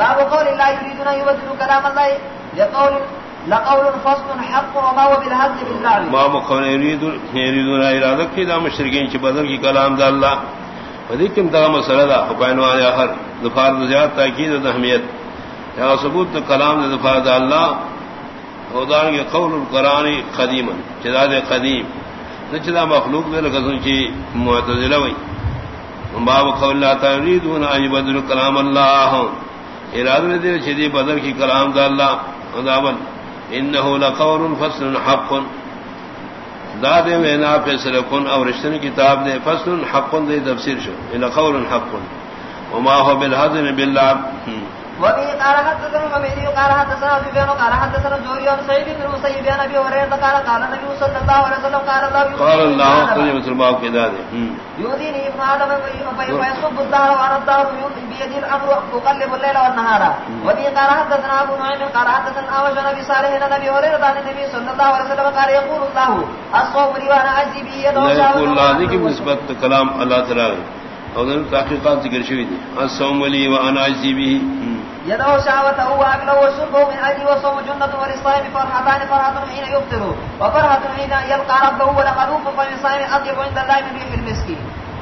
باب قول الله يريدون يبدلوا كلام الله لقول لقول فصل حق وما هو بالهز باللعب ما مخون يريد يريدون ارادہ کی دا مشرکین چ بدل کی کلام دا اللہ. ودیکم دا مسئلہ دا. بیانوان اخر ظفار زیاد تاکید و اہمیت. یا ثبوت دا کلام دا ظفار دا اللہ. خدان کے قول القرآن قدیما. جداد قدیم. نچدا مخلوق دے لگزن چی معتزلہ وئی باب قول اللہ تعالی يريدون ان يبدلوا كلام الله. اراد نے دے چدی بدر کی کلام دا اللہ عذابن انه لقول فصل حق دا دے وینا فیصلہ کن اور رشتن کتاب دے فصل حق دے تفسیر شو ان قول حق وما هو بالهزم بالله وبه قال حدثنا حميدي قال حدثنا بن قال حدثنا جوري بن سعيد بن مسيب بن ابي هريره قال قال النبي صلى الله عليه وسلم قال الله قال الله تعالى ما في ذلك. يوديني ابن ادم فيصب الدار وانا الدار بيد الامر اقلب الليل والنهار. وبه قال حدثنا ابو نعيم قال حدثنا اوش نبي صالح بن ابي هريره عن النبي صلى الله عليه وسلم قال يقول الله الصوم لي وانا اجزي به يقول الله ذي نسبت كلام الله تعالى. اور تحقیقات ذکر شوی دی الصوم لي وانا اجزي به. يدعو شعوته واكله وشربه من اجل وصوم جنة وللصائم فرحتان فرحة حين يفطر وفرحة حين يلقى ربه ولقد وقف للصائم اطيب عند الله من ريح المسك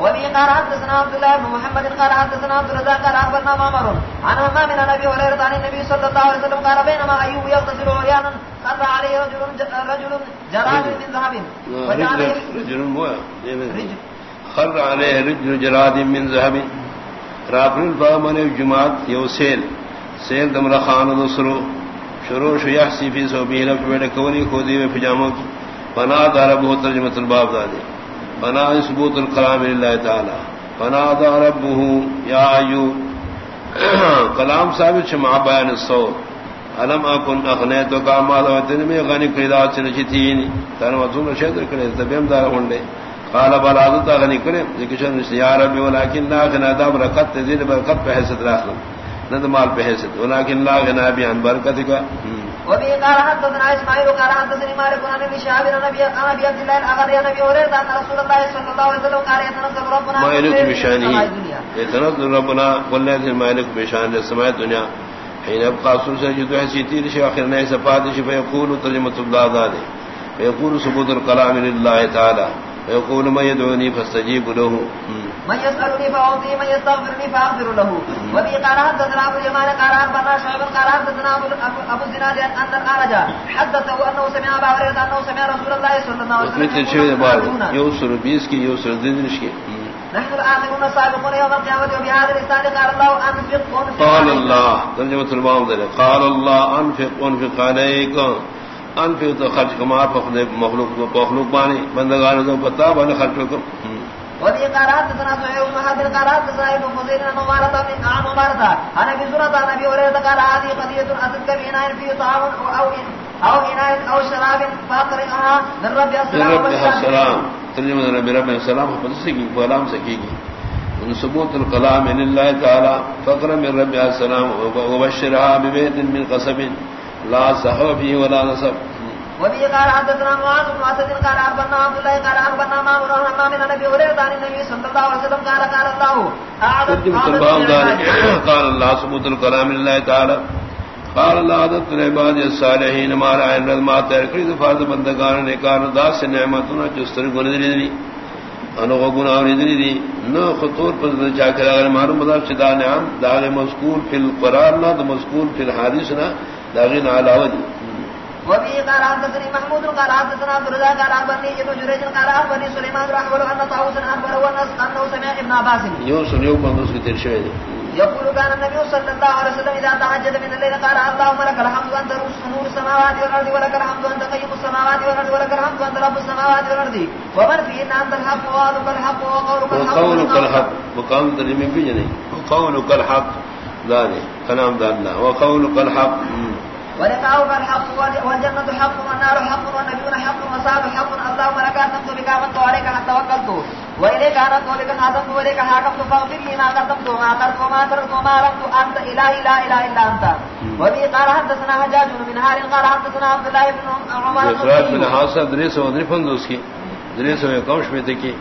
وبه قال حدثنا عبد الله بن محمد قال حدثنا عبد الرزاق قال اخبرنا معمر عن همام من ابي هريره عن النبي صلى الله عليه وسلم قال بينما ايوب يغتسل عريانا خر عليه رجل رجل جراد من ذهب. رجل خر عليه رجل جراد من ذهب. رابن الفامن الجماعت يوسيل. سیل دم رخان دوسرو شروع شیح سی فی سو بھی لفظ بیٹھ کولی کھودی میں پجاموں کی۔ پنا دار بہت ترجمت الباب دادے۔ پنا ثبوت الکلام اللہ تعالی۔ پنا دار بہ یا ایو۔ کلام ثابت شمع بیان الصور علم اکن اخنیت و کامال و تن میں غنی قیدات سے نچی تھی تن وزن شدر کرے، تبیم دار ہونڈے قال بل عادت غنی کرے ذکر شن یا رب ولکن لا غنا دام رقت تزید برکت پہ حیثیت راخلم ندمال پہ حیثیت ولكن لا غنا بیان برکت کا۔ وبه قال حدثنا اسماعيل قال حدثني مالك عن ابن شهاب عن ابي عن ابي عبد الله الاغري عن ابي هريره ان رسول الله صلى الله عليه وسلم قال يتنزل ربنا ما يلك بشانه يتنزل ربنا والذي مالك بشان السماء الدنيا حين يبقى سلسل جدو حسيتي لشي اخر نهي سفاتش فيقول ترجمة الله ذلك فيقول سبوت الكلام لله تعالى يقول ما يدعوني فاستجيب له. من يسألني فأعطيه من يستغفرني فأغفر له. وبي قال حدثنا أبو اليمان قال حدثنا شعب قال حدثنا أبو الزناد أن الأعرج. حدثه أنه سمع أبا هريرة أنه سمع رسول الله صلى الله عليه وسلم مثل بار يوصل بيس کی يوصل دندنش کی نحن الآخرون السابقون يوم القيامة وبهذا الإنسان قال الله أنفق أنفق قال الله ترجمة المعامل قال الله أنفق أنفق تو خرچ کما مخلوق مخلوق بانی بندگان تو خرچ کو وفي قرات سنا سعيد بن حرب قرات سعيد بن فضيل بن مبارك بن عام مبارك انا في قال هذه فيه طعام أو إناء أو شراب فأقرئها من رب السلام رب رب السلام۔ ثبوت الكلام لله تعالى فقر من رب السلام وبشرها ببيت من قصب لا فيه ولا نصب۔ وبه قال حدثنا معاذ بن اسد قال اخبرنا عبد الله قال اخبرنا ما مر ما من النبي هريره عن النبي صلى الله عليه وسلم قال قال الله اعظم قال الله. ثبوت الكلام لله تعالى قال الله عدد العباد الصالحين ما رأي ما تركي فرض بندگان نے کان داس نعمتنا جستر گندری انو گنا ندری دی نو خطور پر جا کر اگر معلوم مدار چدا نعم دار مذکور فی القران نہ مذکور فی الحدیث نہ داغین علاوہ دی۔ وفي قال حدثني محمود قال حدثنا عبد الرزاق قال اخبرني ابن جريج قال اخبرني سليمان رحمه ان طاووس والناس انه سمع ابن عباس. يوم بندوس کی ترشوی يقول كان النبي صلى الله عليه وسلم اذا تهجد من الليل قال اللهم لك الحمد انت نور السماوات والارض ولك الحمد انت قيم السماوات والارض ولك الحمد انت رب السماوات والارض ومن فيهن انت الحق وقولك الحق وقولك الحق وقولك الحق. مقام ترمیم بھی نہیں وقولك الحق. ذلك. كلام ذا الله. وقولك الحق. ولقاؤك الحق والجنة حق والنار حق والنبيون حق وصاب حق اللهم لك أتمت بك آمنت وعليك حتى وكلت وإليك أنت ولك خاتمت وإليك حاكمت. فاغفر لي ما قدمت وما أخرت وما أسررت وما أعلمت أنت إلهي لا إله إلا أنت. وبه قال حدثنا حجاج بن هار قال حدثنا عبد الله بن عمر. إخراج من حاصل دريس ودري کی دريس ويقومش بيتكي.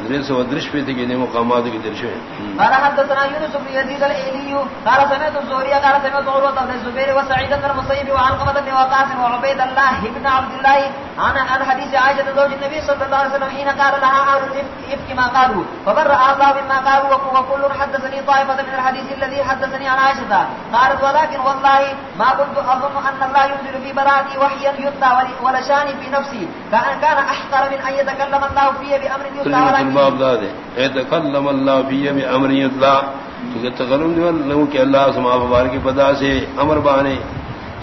ادریس و درش پہ تھی کہ مقامات کی درش ہے۔ قال حدثنا يونس بن يزيد الايلي قال سمعت الزهري قال سمعت عروة بن الزبير وسعيد بن المسيب وعن قمة بن وقاص وعبيد الله بن عبد الله عن عن حديث عائشة زوج النبي صلى الله عليه وسلم حين قال لها أهل الإفك ما قالوا. فبرأ الله مما قالوا وكل حدثني طائفة من الحديث الذي حدثني عن عائشة. قالت ولكن والله ما كنت أظن أن الله ينزل في براءتي وحيا يتلى ولشاني في نفسي. كان كان أحقر من أن يتكلم الله في بأمر يتلى ولكن الباب داد يتكلم الله في بأمر يتلى کہ تغلم جو لو کہ اللہ سما مبارک کی پدا سے امر بانے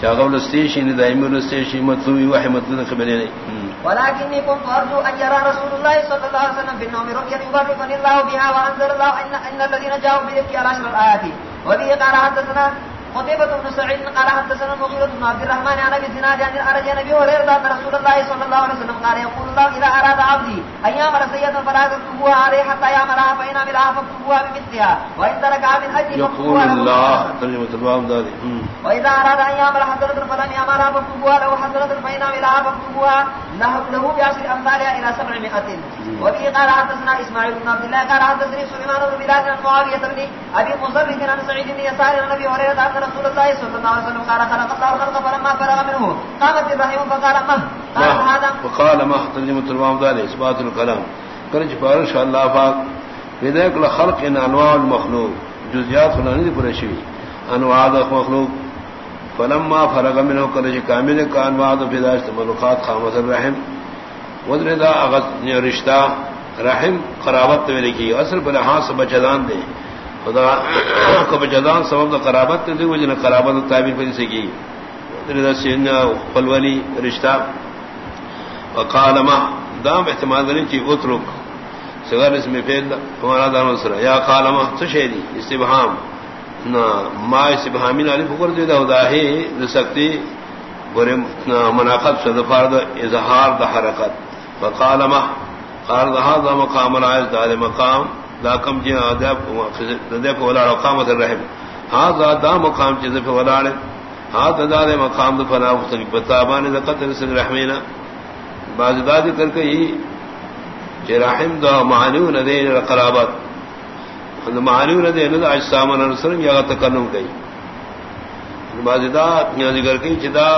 چا چاغول استیشن دائمی الاستیشن مطلوبی وحی مطلوب خبریں نہیں۔ ولكني كنت ارجو ان يرى رسول الله صلى الله عليه وسلم في النوم رؤيا يباركني الله بها وانزل الله ان ان الذين جاءوا بذكر العشر الايات وبه قال حدثنا قتيبة بن سعيد قال حدثنا المغيرة بن عبد الرحمن عن ابي زناد عن ارجى نبي هريرة ان رسول الله صلى الله عليه وسلم قال يقول الله اذا اراد عبدي ان يعمل سيئة فلا تكتبوها عليه حتى يعملها فان عملها فاكتبوها بمثلها وان تركها من اجل يقول الله ترجمة الباب داد واذا اراد ان يعمل حسنة فلم يعملها فاكتبوها له حسنة فان عملها فاكتبوها له بعشر امثالها الى سبعمائة. وبه قال حدثنا اسماعيل بن عبد الله قال حدثني سليمان بن بلال عن معاوية بن ابي مصرف عن سعيد بن يسار عن ابي هريرة ان رسول الله صلى الله عليه وسلم قال خلق الله الخلق فلما فرغ منه. قامت الرحم فقال مه. قال هذا وقال ما ترجمة الباب داد اثبات الكلام. کرج فارش اللہ پاک ودیک لخلق ان انواع المخلوق. جزیات فلانی پرشوی انواع مخلوق. فلما فرغ منه کرج کامل کا انواع فداشت ملوقات خامس الرحم. ودر دا اغت رشتہ رحم قرابت میں لکھی اصل پر ہاتھ سے بچدان دے۔ خدا کو بچدان سبب دا قرابت دے، وہ جن قرابت تعبیر پر سے کی۔ ودر دا سین فلولی رشتہ۔ وقال ما، دام احتمال دلی چی اترک۔ سگر اس میں فیل ہمارا دام سر یا قال ما تشہدی استبہام۔ نہ ما استبہامی نالی فکر دے دا دا ہے سکتی گورے مناقب سے دفار دا اظہار دا حرکت۔ وقال ما؟ قال هذا مقام العز دا مقام. دا کم جی ادب دے ولا قامت الرحم. هذا دا مقام جی دے ولا هذا دا مقام دا فنا بتابان دا قتل سن رحمینا بعض دادی کر کے ہی رحم دا معنیو نہ دے قرابت معنیو نہ دے نہ اجسام نرسلم یا تکلم گئی بعض جی دا ذکر کی چدا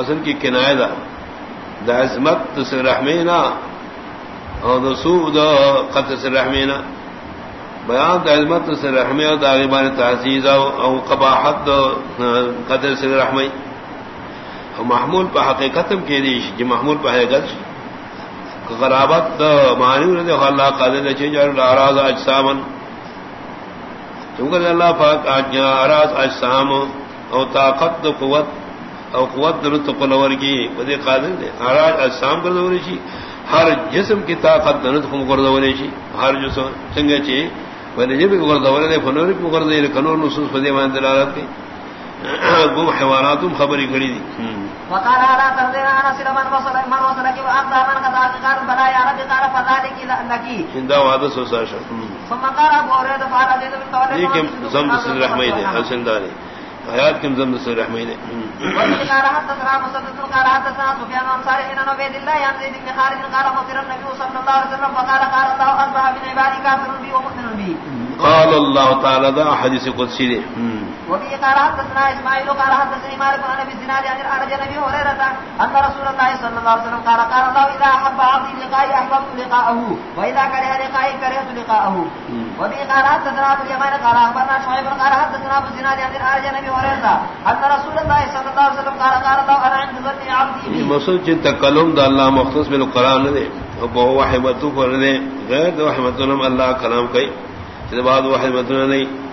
اصل کی کنایہ دا عظمت سے رحمینا اور دا سو دا قتل سے رحمینا بیان دا عظمت سے رحمی اور دا غیبان تعزیز او قباحت دا قتل سے رحمی محمول پہ حقیقتم کے دیش جی محمول پہ حقیقت غرابت معنی نے دیکھو اللہ قادر دے چیز اور اراض اجسامن چونکہ اللہ پاک اراض اجسام او طاقت دو قوت او قوت درت قلور کی ودی قادر دے۔ اراض اجسام کر دو شی۔ ہر جسم کی طاقت درت کر دو شی۔ ہر جسم چنگے چی۔ ودی جب دو دے فنور کو کر دے کنور نصوص فدی مان دلالت کی۔ گم حیواناتم خبری کری دی۔ وقال لا تنزل انا سر من وصل من وصل كي واقضى من قضى قال بلا يا رب قال فذلك لك۔ ہندا وعدہ سو ساشا ثم قال ابو هريره فعل ذلك من قول یہ کہ زم سر رحمین حسن حیات کم زم سر رحمین قال حدثنا مسدد قال حدثنا سفيان بن صالح بن عبيد وفي قال حدثنا اسماعيل قال حدثني مالك عن ابي الزناد عن ارجى النبي هريره ان رسول الله صلى الله عليه وسلم قال قال الله اذا احب عبدي لقائي احببت لقاءه واذا كره لقائي كرهت لقاءه. وفي قال حدثنا ابو اليمان قال اخبرنا شعيب قال حدثنا ابو الزناد عن ارجى النبي هريره ان رسول الله صلى الله عليه وسلم قال قال الله انا عند ظن عبدي جن تکلم دا اللہ مختص بالقران دے وہ وحمتو پر دے غیر وحمتو اللہ کلام کئی بعد وحمتو نہیں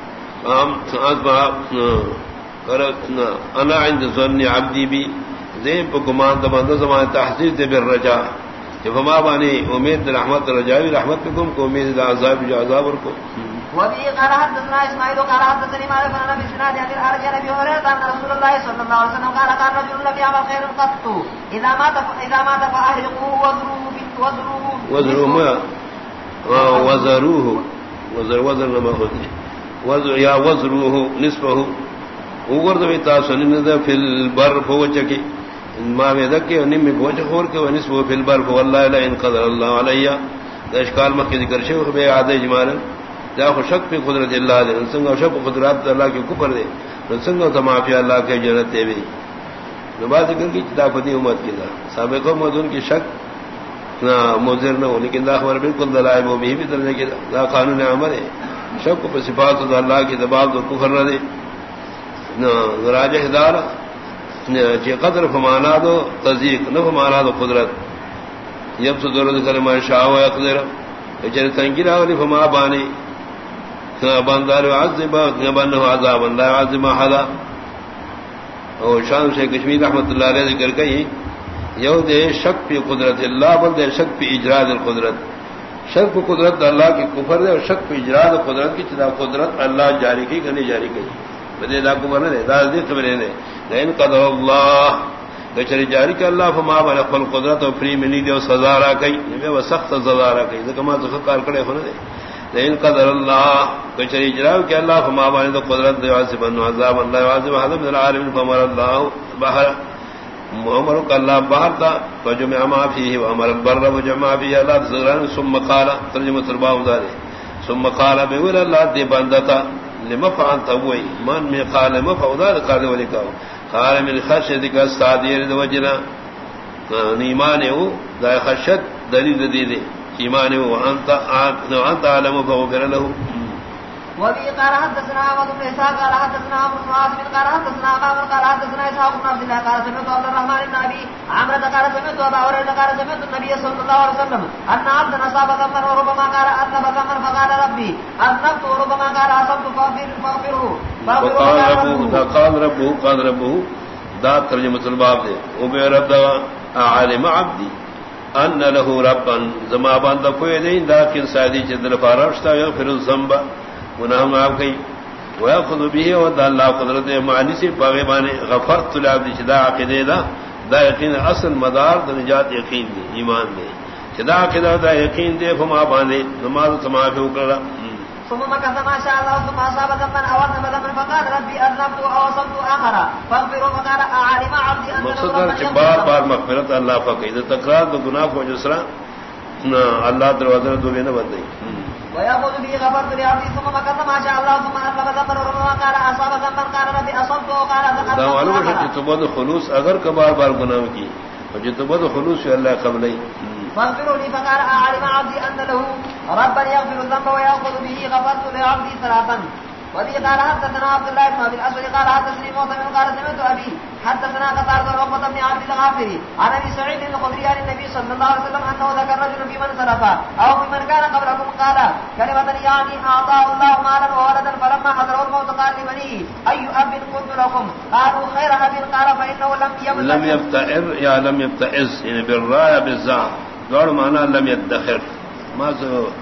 انا عند ظن عبدی بھی پا گمان دا بندہ زمان تحصیل دے بر رجا جب ہما بانی امید رحمت رجاوی رحمت پہ کم کو امید دا عذاب جو عذاب ورکو وبه قال حدثنا اسماعيل قال حدثني مالك بن ابي سناد عن الارجى نبي هريره ان رسول الله صلى الله عليه وسلم قال قال رجل لم يعمل خير قط اذا مات اذا مات فاهلقوه وزروه وزروه وزروه وزروه وزر وزر لما خذ وزر یا وزروه نصفه وګورځ وی تاسو نن د فل بر فوچ کی ما وی دکه نیم فوچ خور کې ونصفه فل بر والله لا ان قدر الله علیا اشکال مکی ذکر شو بے عادی جمال جا خو شک پہ قدرت اللہ دے۔ سنگ شک قدرت اللہ کے کفر دے۔ سنگ تو معافی اللہ کے جنت دے بھی۔ بات ذکر کی کتابتی امت کی دا۔ سابق مدن کی شک نہ مضر نہ ہو، لیکن دا خبر بالکل دلائل وہ بھی بھی درجے کی دا قانون عمل ہے۔ شک پہ صفات دا اللہ کی دباؤ تو کفر نہ دے۔ نہ راج ہدار قدر فمانا دو تزیق نہ فمانا دو قدرت۔ جب سے ضرورت کرے میں شاہ ہوا قدر چلے تنگی راولی فما بانی۔ بندار عذب بن عذاب اللہ عذب حدا اور شان سے کشمیر رحمت اللہ علیہ ذکر کئی۔ یو دے شک پی قدرت، اللہ بل دے شک پی اجراد القدرت۔ شک پی قدرت اللہ کی کفر دے اور شک پی اجراد قدرت کی چدا قدرت اللہ جاری کی گنی جاری کی بدے دا کفر نے دا دی خبریں نے لئن قدر اللہ گچری جاری کہ اللہ فما بل خپل قدرت اور فری منی دے سزا را کئی یہ وہ سخت سزا را کئی کما تو کار کڑے ہن دے لئن قدر اللہ گچری جرا کہ اللہ فما بل تو قدرت دے واس بن عذاب اللہ واس حضرت من فمر اللہ بہر محمد کا اللہ باہر تھا فجمع ما فيه وامر البر وجمع فيه الله ذكران ثم قال ترجمه ترباو ذلك ثم قال بيقول الله دي بندتا لما فعلت ابوي من من قال ما فوضى قال ولك قال، من خشيت کا سادیر وجنا۔ ایمان ہو دا خشت دلیل دے دے ایمان ہو انت انت عالم فغفر له وبه قال حدثنا عبد بن اسحاق قال حدثنا نواس بن قال حدثنا ابو قال حدثنا اسحاق بن عبد الله قال سمعت عبد الرحمن بن ابي عمرو قال سمعت ابا هريره قال سمعت النبي صلى الله عليه وسلم ان عبد نصاب ذنبا وربما قال اذنب ذنبا فقال ربي اذنبت وربما قال اصبت فاغفر فاغفره. قال ربه قال ربه دا ترجمه الباب دے. او بے رب دا عالم عبدي ان له ربا زما بند کوئی نہیں دا کہ سادی چدل فارشتا یغفر الذنب گناہ معاف گئی وہ خود بھی ہے اور اللہ قدرت معنی سے پاگے بانے غفرت العبد چدا عقیدے دا دا یقین اصل مدار دا نجات یقین دے ایمان دے۔ چدا عقیدہ دا یقین دے فما بانے نماز سماعی اکرلا ثم مكث ما شاء الله ثم أصاب ذنبا أو أذنب ذنبا فقال ربي أذنبت أو أصبت آخر فاغفروا فقال أعلم عبدي أن مقصد بار بار مغفرت اللہ فقید تکرار تو گناہ کو جسرا اللہ دروازہ دو نہ بدئی ويأخذ به غفرت لعبدي ثم مكث ما شاء الله ثم أطلب ذنبا وربما قال أصاب ذنبا قال ربي أصبت وقال ذنبا جتبد خلوص اگر کبار بار گناہ کی جتبد خلوص اللہ قبل فاغفروا لي فقال أعلم عبدي أن له ربا يغفر الذنب ويأخذ به غفرت لعبدي ثلاثا وذي قال حدثنا عبد الله بن ابي الاسود قال حدثني موسى بن قال سمعت ابي حدثنا قطار بن عقبه بن عبد الغافري عن ابي سعيد الخدري عن النبي صلى الله عليه وسلم انه ذكر رجل في من سلف او في من كان قبلكم قال كلمه يعني یعنی اعطاه الله مالا وولدا فلما حضر الموت قال لبنيه اي اب كنت لكم قالوا خير اب قال فانه لم يبتئر لم يبتئر يا لم يبتئز يعني یعنی بالراء بالزاء دوڑ مانا لم يدخر ما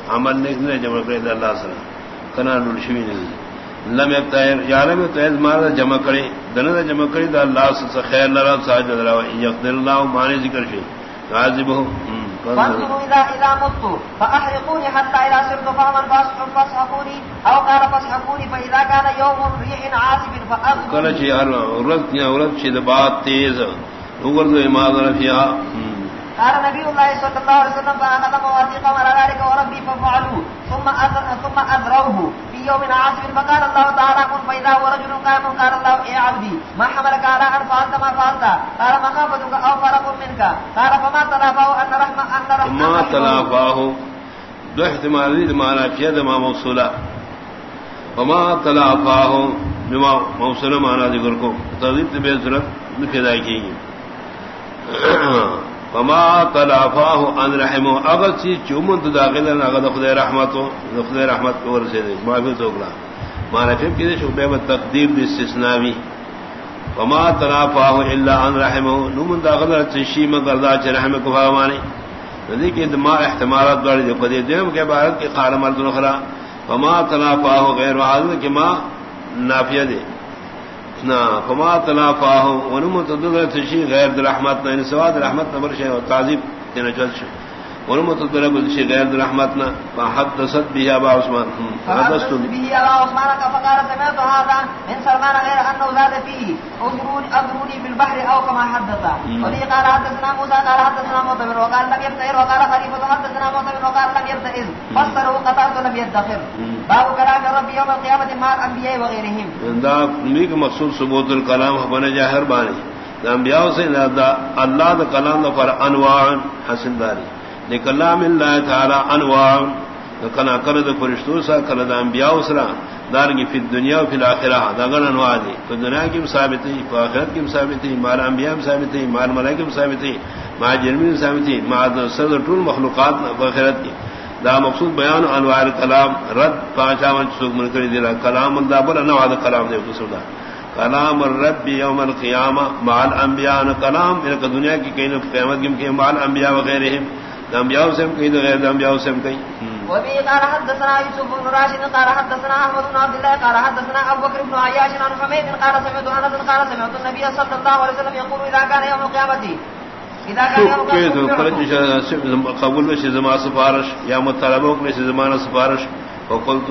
عمل نہیں جمع کرے اللہ سر کنا نلشوی نہیں لم يبتعر یا لم يبتعر مارا جمع کرے دنہ جمع کرے دا اللہ سے خیر لرا ساجد لرا یقدر اللہ معنی ذکر شئی۔ عاذبه فانظروا اذا اذا مت فاحرقوني حتى اذا صرت فهما فاسحقوني او قال فاسحقوني فاذا كان يوم ريح عاصف قال شيء اورت يا اورت شيء بات تیز وګرځو ما ذرا فيها قال نبي الله صلى الله عليه وسلم فاخذ مواثيق على ذلك وربي ففعلوا ثم ثم اذروه في يوم عاصف فقال الله تعالى كن فاذا هو رجل قائم قال الله يا عبدي ما حملك على ان فعلت ما فعلت قال مخافتك او فرق منك قال فما تلافاه ان رحمه ان رحمه ما تلافاه دو احتمال دي معنى في هذا ما موصولا وما تلافاه بما موصولا معنى ذكر کو تضيف بذرت نفدا کی فما تلافاه ان رحمه. اگر چیز چومن تو داخل ہے، اگر خدا رحمت ہو خدا رحمت کو ور سے معافی تو اگلا مانا پھر کہ شو بے تقدیر استثناوی. فما تلافاه الا ان رحمه. نمن داخل تشی مگر دا چ رحم کو فرمانے ندی کہ دما احتمالات بڑی دے پدے دیم کے بارت کی قال مرد اخرى فما تلافاه غیر حاضر، کہ ما نافیہ دے نا فما تلافاه ونمت دغه تشي غیر رحمت نا ان سواد رحمت نبر شی و تعذیب دین چل شي ونمت دغه شي غیر رحمت نه فحدثت به ابا عثمان. حدثت به ابا عثمان فقال سمعت هذا من سلمان غير انه زاد فيه. اذروني اذروني في البحر او كما حدث. وفي قال حدثنا موسى قال حدثنا معتمر وقال لم وقال خليفة حدثنا معتمر وقال لم فسره قطعت يدخر. باب كلام رب يوم القيامة مع الانبياء وغيرهم. دا نیک مقصود ثبوت جاہر بانی. انبیاء سے اللہ دا کلام دا پر انواع حسن داری. دا کلام اللہ تعالی انواع کنا کرد فرشتو سا کنا دا انبیاء سرا دارنگی فی الدنیا و فی الاخرہ دا غن انواع دی فی دنیا کی ثابت ہے فی آخرت کی ثابت ہے مال انبیاء ثابت ہے مال ملائکہ ثابت ہے مع جرمی ثابت ہے مع صدر طول مخلوقات آخرت کی دا مقصود بیان انواع کلام، رد پانچا من سوک من کری دیلا کلام دا بل انواع دا کلام دے قسم دا کلام الرب یوم القیامہ مع الانبیاء کلام یعنی انکا دنیا کی کئی قیامت کی مکہ مع الانبیاء وغیرہم دا انبیاء سے ہم دا غیر دا انبیاء سے ہم کئی۔ وبه قال حدثنا يوسف بن راشد قال حدثنا احمد بن عبد الله قال حدثنا ابو بكر بن عياش عن حميد قال سمعت انس قال سمعت النبي صلى الله عليه وسلم يقول اذا كان يوم القيامه قبول میں زما سفارش یا مطالبہ میں سے زمانہ سفارش. وقلت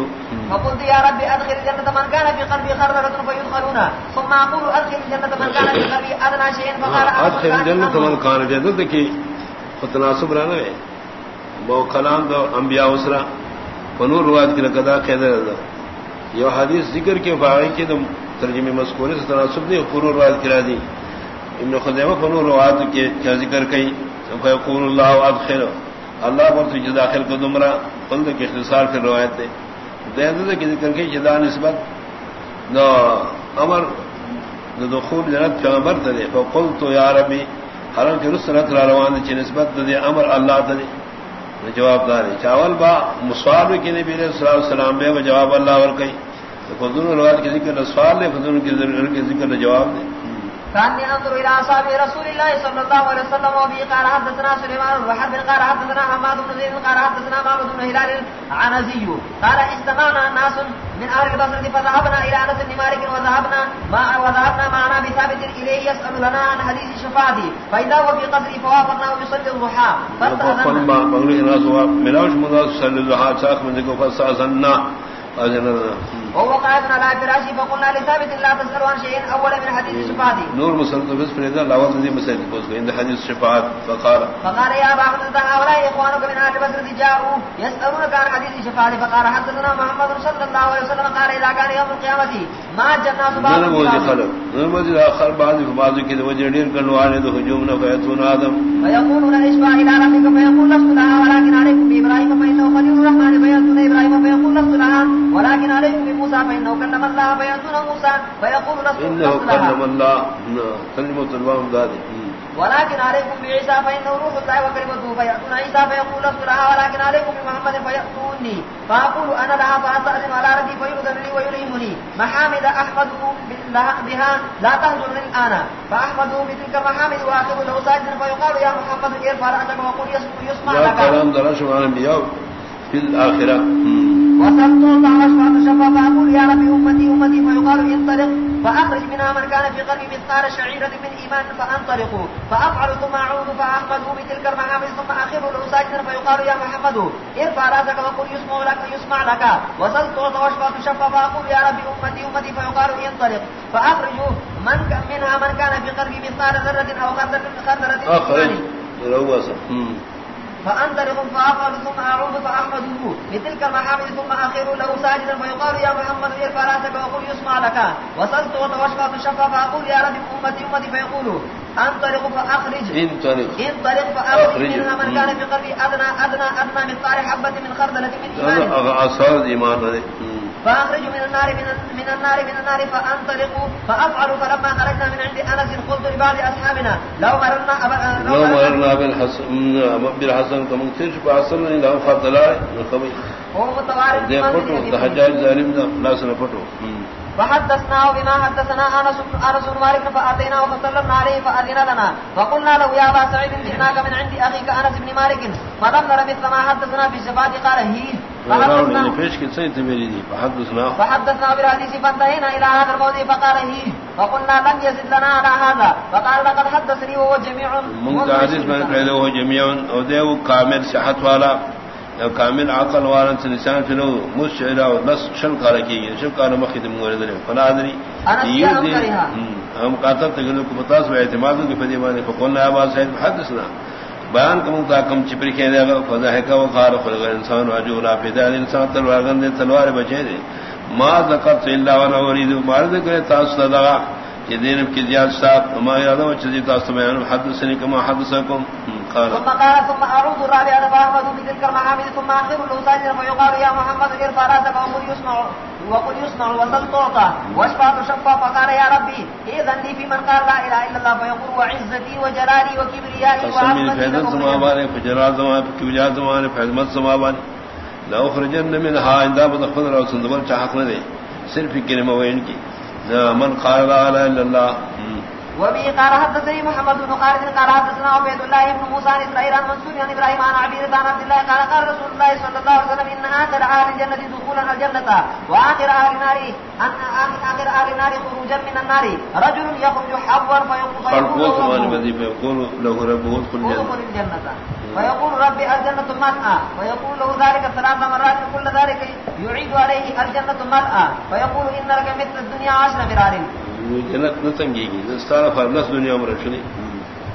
وقلت يا ربي ادخل الجنه من كان في قلبي خردله فيدخلون ثم اقول ادخل الجنه من كان في قلبي ادنى شيء فقال ادخل الجنه من كان في قلبي تناسب رہنا ہے۔ وہ کلام دو، انبیاء اسرا فنور روایت کی لقدا قید یہ حدیث ذکر کے فاعل کے ترجمے مذکور سے تناسب نہیں فنور روایت کرا دی ابن خزیمہ فنور روایت کے کیا ذکر کئی فیقول اللہ ادخل۔ اللہ پر تجھ داخل کو دمرا۔ خلد کے اختصار پھر روایت دے دے کہ ذکر کی جدا نسبت۔ نو، امر دخول جنت پیغمبر دے۔ فقلت یا ربی حرم کی رسرت را روان چی نسبت دے امر اللہ دے جواب دار چاول با مسوال کی نبی علیہ الصلوۃ والسلام بے جواب اللہ اور کئی۔ فضل الوال کے ذکر، سوال نے فضل کے ذکر کے ذکر جواب دے۔ كان ينظر الى اصحاب رسول الله صلى الله عليه وسلم وبه قال حدثنا سليمان وحد قال حدثنا حماد بن زيد قال حدثنا معبد بن هلال عنزي قال استمعنا الناس من اهل البصره فذهبنا الى انس بن مالك وذهبنا ما وذهبنا معنا بثابت اليه يسال لنا عن حديث الشفاعه فاذا هو في قصري فوافقنا ويصلي الضحى. فاستاذنا بغلي الناس. وملاوش مدرس صلى الضحى ساق من ذكر فاستاذنا وهو قائد على فراشي فقلنا لثابت لا تسأل عن شيء أول من حديث الشفاعة نور مسلم بس فريدا لا وزن دي مسألة بس عند حديث الشفاعة فقال. فقال يا أبا أحمد هؤلاء إخوانك من أهل بصر جاءوا يسألونك عن حديث الشفاعة فقال حدثنا محمد صلى الله عليه وسلم قال إذا كان يوم القيامة ما جنات بعض نور موجي خلق. نور موجي آخر بعض بعض كده وجدير كنواني دو هجومنا فيأتون آدم. فيقولون اشفع إلى ربك فيقول لست لها ولكن عليكم بإبراهيم فإنه خليل الرحمن فيأتون إبراهيم فيقول لست لها. ولكن عليكم بموسى فإنه كلم الله فيأتون موسى فيقول لست إنه كلم الله. كلمة الله ذاتي. ولكن عليكم بعيسى فإنه روح الله وكلمته فيأتون عيسى فيقول لست لها ولكن عليكم بمحمد فيأتوني. فأقول أنا لها فأستأذن على ربي فيؤذن لي ويلهمني. محامد أحمده بها لا تهجرني الآن. فأحمده بتلك المحامد وآخر له ساجدا. فيقال يا محمد ارفع رأسك وقل يسمع لك. كلام درش عن الأنبياء في الآخرة. وسلط الله أشفع تشفى فأقول يا ربي أمتي أمتي فيقال انطلق فأخرج منها من كان في قلبي مثقال شعيرة من إيمان فأنطلق فأفعل ثم أعود فأحمده بتلك المحامد ثم أخر له ساجدا فيقال يا محمد ارفع رأسك وقل يسمع لك يسمع لك وسلط وأشفع تشفى فأقول يا ربي أمتي أمتي فيقال انطلق فأخرج من منها من كان في قلبي مثقال ذرة أو خردلة أخرج فأنطلق فأفعل ثم أعود فأحمده بتلك المحامد ثم أخير له ساجدا فيقال يا محمد ارفع رأسك وقل يسمع لك. وصلت وتوشفى تشفى فأقول يا رب أمتي أمتي فيقول أنطلق فأخرج. انطلق. انطلق فأخرج منها من كان في قلبي أدنى أدنى أدنى مثقال حبة من خردلة من إيمان أصار إيمان فأخرج من النار من, من النار من النار فأنطلق فأفعل فلما خرجنا من عند أنس قلت لبعض أصحابنا لو مررنا لو مررنا بالحسن بالحسن كم تيش بحسن لو خطلا نخبي هو متوارد ده فتو ده حجاج ظالم ده لا سنة فتو فحدثناه بما حدثنا انس انس بن مالك فاتيناه فسلمنا عليه فاذن لنا. فقلنا له يا ابا سعيد جئناك من عند اخيك انس بن مالك فلم نر مثل ما حدثنا في الشفاعه قال هي. فحدثنا فيش كنت سيد ميريدي فحدثنا فحدثنا بالحديث فانتهينا الى هذا الموضوع فقال هي فقلنا لم يزد لنا على هذا. فقال لقد حدثني وهو جميع من حديث من قال وهو جميع. او ده كامل صحت والا. کامل عقل والا انسان فی لو مش الى نص شل کار کی شل کار مخدم ورد فلا ادري انا ہم کاتب تگلو کو بتا سو اعتماد کی فدیمانی فقول نہ آباد صاحب حدثنا. بیان کم تا کم چپری کے دے فضا ہے کا وقار خلق انسان واجو لا فدا انسان تلوار گندے تلوار بچے دے۔ ما ذکرت الا وانا اريد مارد کرے تاس کہ دین کی زیاد صاحب ما یادو چیز تاس بیان حدثنی کما حدثکم قال. ثم قال ثم اعوذ الرابع انا فاحمد بتلك المحامد ثم اخر الاوتاج فيقال يا محمد ارفع راسك وقل يسمع وقل يسمع وصل تعطى واشفع تشفى فقال يا ربي اذن لي في من قال لا اله الا الله فيقول وعزتي وجلالي وكبريائي وعظمتي فجلال زمان كبرياء زمان فعظمت زمان لو خرجن منها عند بدخل رسول الله چاہت نہ دے صرف کلمہ وین کی من قال لا اله الا الله. وبه قال حدثني محمد بن خالد قال حدثنا عبيد الله بن موسى عن اسرائيل عن منصور عن ابراهيم عن عبيد بن عبد الله قال قال رسول الله صلى الله عليه وسلم ان اخر اهل الجنه دخولا الجنه واخر اهل النار ان اخر اهل النار خروجا من النار. رجل يخرج حبوا فيقول له ربه. ادخل الجنه فيقول رب الجنة ملأى فيقول له ذلك ثلاث مرات كل ذلك يعيد عليه الجنة ملأى فيقول إن لك مثل الدنيا عشر مرار جنت نہ تنگے گی سارا فرنس دنیا میں رکھنی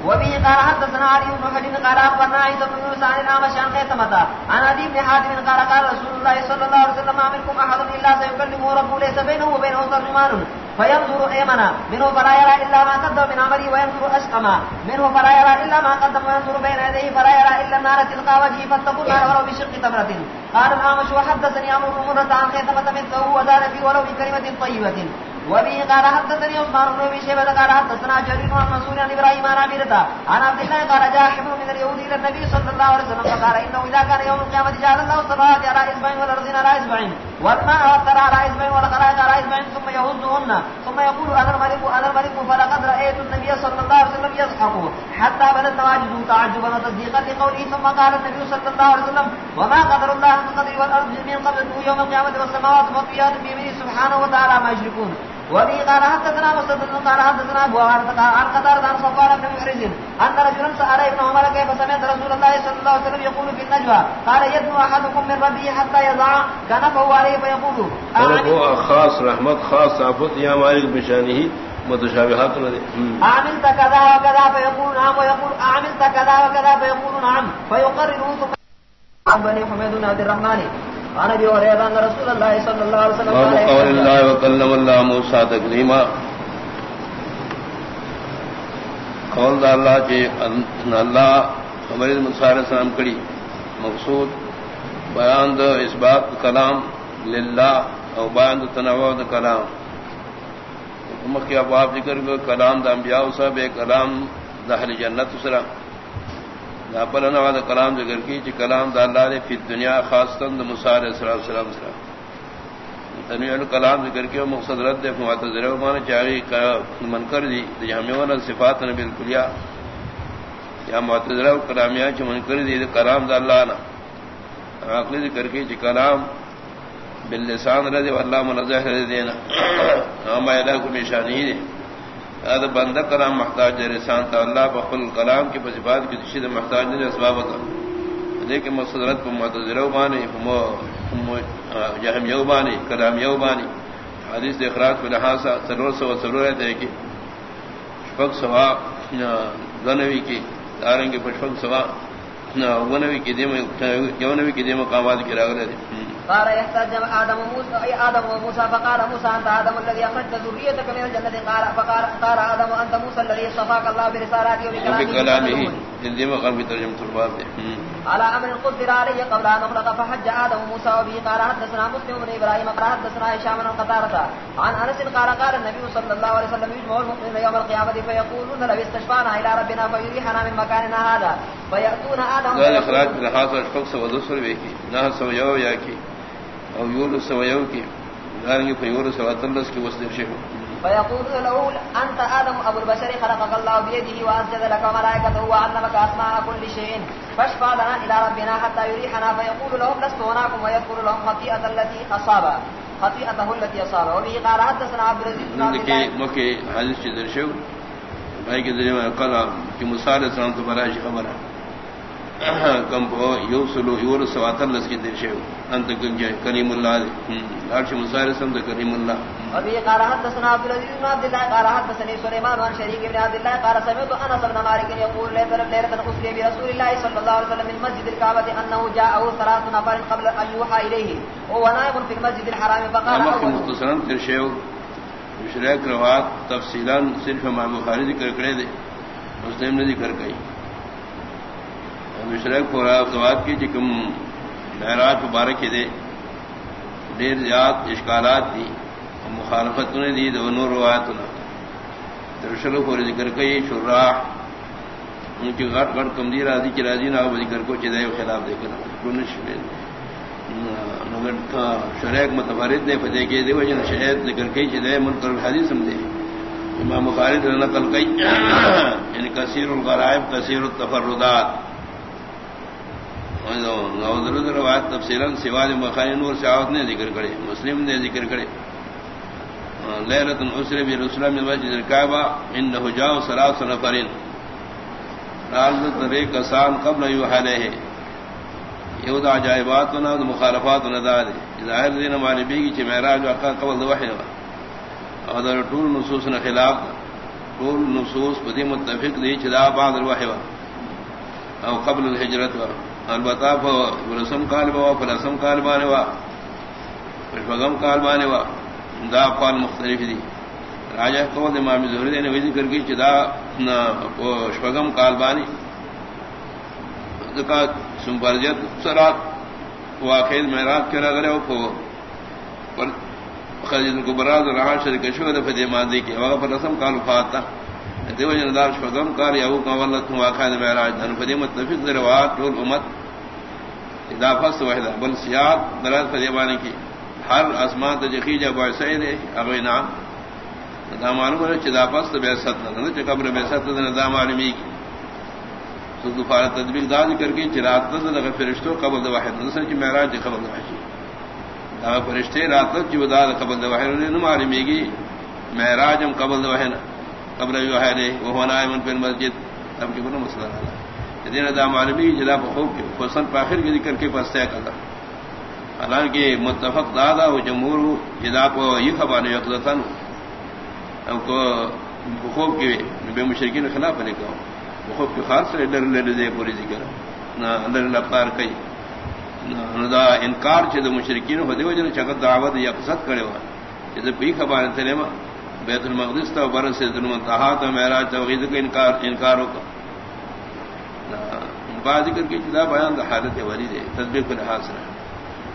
وبه قال حدثنا علي بن حجر قال اخبرنا عيسى بن موسى عن الامش عن خيثمة عن ابي بن حاتم قال قال رسول الله صلى الله عليه وسلم ما منكم احد الا سيكلمه ربه ليس بينه وبينه ترجمان. فينظر ايمنا منه فلا يرى الا ما قدم من عمله وينظر اشقما منه فلا يرى الا ما قدم وينظر بين يديه فلا يرى الا النار تلقى وجهه فاتقوا النار ولو بشق تمرة. قال الامش وحدثني امر مرة عن خيثمة مثله وزاد في ولو بكلمة طيبة. وبه قال حدثني عثمان بن ابي شيبه قال حدثنا جرير بن منصور عن ابراهيم عن ابي رضا عن عبد الله قال جاء حبر من اليهود الى النبي صلى الله عليه وسلم فقال انه اذا كان يوم القيامه جعل الله السماوات على اصبعين والارض على اصبعين والماء والثرى على اصبعين والخلائق على اصبعين ثم يهزهن ثم يقول انا الملك انا الملك فلقد رايت النبي صلى الله عليه وسلم يضحك حتى بدت نواجذه تعجبا وتصديقا لقوله ثم قال النبي صلى الله عليه وسلم وما قدر الله من قدر والارض من قبل يوم القيامه والسماوات مطويات بيمينه سبحانه وتعالى ما يشركون وبه قال حدثنا مسدد قال حدثنا ابو عمر عن قتادة عن صفوان بن محرز ان رجلا سأل ابن عمر كيف سمعت رسول الله صلى الله عليه وسلم يقول في النجوى قال يدنو احدكم من ربه حتى يضع كنفه عليه فيقول هو خاص رحمت خاص عفت يا مالك بشانه متشابهات عملت كذا وكذا فيقول نعم ويقول عملت كذا وكذا فيقول نعم۔ فيقرره ثم بني حميد بن عبد الرحمن عن ابي هريره ان رسول الله صلى الله عليه وسلم قال قول اللہ کے اللہ ہمارے مسار سلام کڑی مقصود بیان دو اس بات کلام للہ اور بیان دو تنوع دو کلام۔ مکہ اباب ذکر کلام دا انبیاء صاحب کلام دہل جنت سلام پلنا والا کلام ذکر کی جی کلام دا اللہ نے فی دنیا خاص تند مسار السلام سلام سلام تنویر کلام ذکر کی مقصد رد معتذر مان چاہیے منکر دی ہمیں صفات نے بالکل یا یا معتذر کلامیاں چ منکر دی کلام دا اللہ نا عقلی ذکر کی جی کلام باللسان رضی اللہ منزہ دینا ہم الہ کو نشانی دے هذا بندہ کلام محتاج رسان تا اللہ بخل کلام کی صفات کی تشید محتاج ہے اسباب تا لیکن مصدرت کو معتذرو بانی جہم یو بانی، کلام یو بانی۔ حدیث اخراج کو لحاظ سرور سو سرور ہے کہ شفق سوا غنوی کی دارنگ پشفق سوا ونوی کی دیم یونوی کی دیم مقامات کی راغلے قال يحتاج آدم وموسى أي آدم وموسى فقال موسى أنت آدم الذي أخرجت ذريتك من الجنة قال فقال قال آدم أنت موسى الذي صفاك الله برسالاته وبكلامه جلدي مقام بترجمة الباب على أمر قدر عليه قبل أن نخلق فحج آدم وموسى وبه قال حدثنا مسلم بن إبراهيم قال حدثنا هشام بن قتارة عن أنس قال قال النبي صلى الله عليه وسلم يجمع المؤمنين يوم القيامة فيقولون لو استشفانا إلى ربنا فيريحنا من مكاننا هذا فيأتون آدم ذلك إخراج من حاصل الشخص وذسر به نهى سويو ياكي او یور سویو کی دارنگی فیور سوا تلس کی وسط شیخ. فيقول له انت ادم ابو البشر خلقك الله بيده واسجد لك ملائكته وعلمك اسماء كل شيء. فاشفع لنا الى ربنا حتى يريحنا. فيقول لهم لست هناكم. ويذكر لهم خطيئه التي اصاب خطيئته التي اصاب وبه قال حدثنا عبد الله. مكي حديث درشو بھائی کے ذریعے میں قال کہ علیہ السلام تو بڑا خبر ہے کم یو سلو یور سواتر لس کی دیر شیو۔ انت گنجے کریم اللہ سم کریم اللہ۔ قال حدثنا عبد العزيز بن عبد الله قال حدثني سليمان عن شريك بن عبد الله قال سمعت انس بن مالك يقول ليله ليله برسول الله صلى الله عليه وسلم من مسجد الكعبه انه جاءه ثلاث نفر قبل ان يوحى اليه وهو نائم في المسجد الحرام فقال مختصرا مشرک روات تفصیلا صرف امام بخاری ذکر کرے دے مسلم نے ذکر کئی۔ مشرق پورا سوات کی جکم معراج مبارک دے دیر زیاد اشکالات دی مخالفت نے دی، دونوں روایت نہ درشل پور ذکر کئی شراح ان کی گھٹ گھٹ کم دی راضی کی راضی نہ ذکر کو چدے خلاف دے کر شریک متفرد نے فتح کے دے وجہ شہید ذکر کئی چدے منکر الحدیث سمجھے امام خالد نقل کئی یعنی کثیر الغرائب، کثیر التفردات۔ روایت تفصیل سواد مخانی نور سعود نے ذکر کرے، مسلم نے ذکر کرے۔ لیلت اسر بھی رسول میں مسجد الکعبہ انه جاء ثلاث نفرين رالت رے کسان قبل یو یوحلہ ہے یہود عجائبات و نہ مخالفات و نداد ظاہر دین مالبی کی چ معراج واقع قبل وحی اور در طول نصوص نے خلاف، طول نصوص بدی متفق دی چدا بعد الوحی وا۔ او قبل الهجرت و البتہ رسم کال با رسم کال بانے وا پشپگم کال بانے وا، دا قال مختلف دی۔ راجہ کو امام زہری نے وی ذکر کی چدا پشپگم کال بانی۔ کا سمپرجت سرات واقع معراج کرا گرے او کو پر خالد کو براد رہا شرک شو دے فدی ماضی کے۔ وقت پر رسم کال فاتا دیو جن دار شپغم کار یو کا ولت واقع معراج. ان فدی متفق روات طول امت اضافت وحدہ بل سیاد درد فدیبانی کی ہر اسمان تجخی جب سید ہے اب انعام دا معلوم ہے چدافت بے ست نہ قبر بے ست نہ معلومی کی تو دوبارہ تدبیر داد کر کے چرات لگا فرشتوں قبل دا واحد نہ سچ معراج قبل دا واحد دا فرشتے رات جو دا قبل دا واحد نے معلومی کی معراج ہم قبل دا واحد قبر جو ہے وہ ہونا ہے من مسجد اب کی بنا مسئلہ رہا دین دا معلومی جلا خوب حسن پاخر کے ذکر کے پاس طے کرتا حالانکہ متفق دادا و جمہور جدا کو یہ خبر یقین کو خوب کے بے مشرقی نے خلاف نے کہا خوب کے خاص سے ڈر لے دے پوری ذکر۔ نہ اللہ لفار کئی۔ نہ انکار چد مشرقین ہو دے وجہ چکت دعوت یا قصد کرے ہوا۔ جیسے پی خبر تھے بیت المقدس تھا برس سے تہا تو معراج توحید کا انکار انکار ہوگا ذکر کی جدا بیان دا حالت ولی دے تدبیر کو لحاظ رہا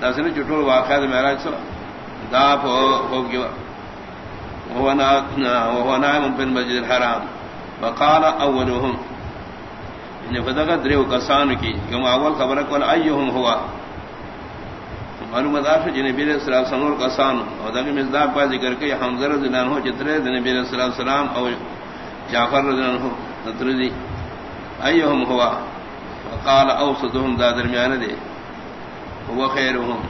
داسن چٹول واقعہ دا معراج سو دا ہو گیا وهو نائم في المسجد الحرام۔ وقال اولهم ان یعنی فدغ دريو كسان کی کیوں اول خبر کو ايهم هو معلومات ہے جن نبی صلی اللہ علیہ وسلم کا سان اور دغه مزداق با ذکر کہ حمزہ رضی اللہ عنہ جترے نبی صلی اللہ علیہ وسلم اور جعفر رضی اللہ عنہ تدریدی ايهم هو. قال اوسطهم دا درمیان دے هو خیرهم.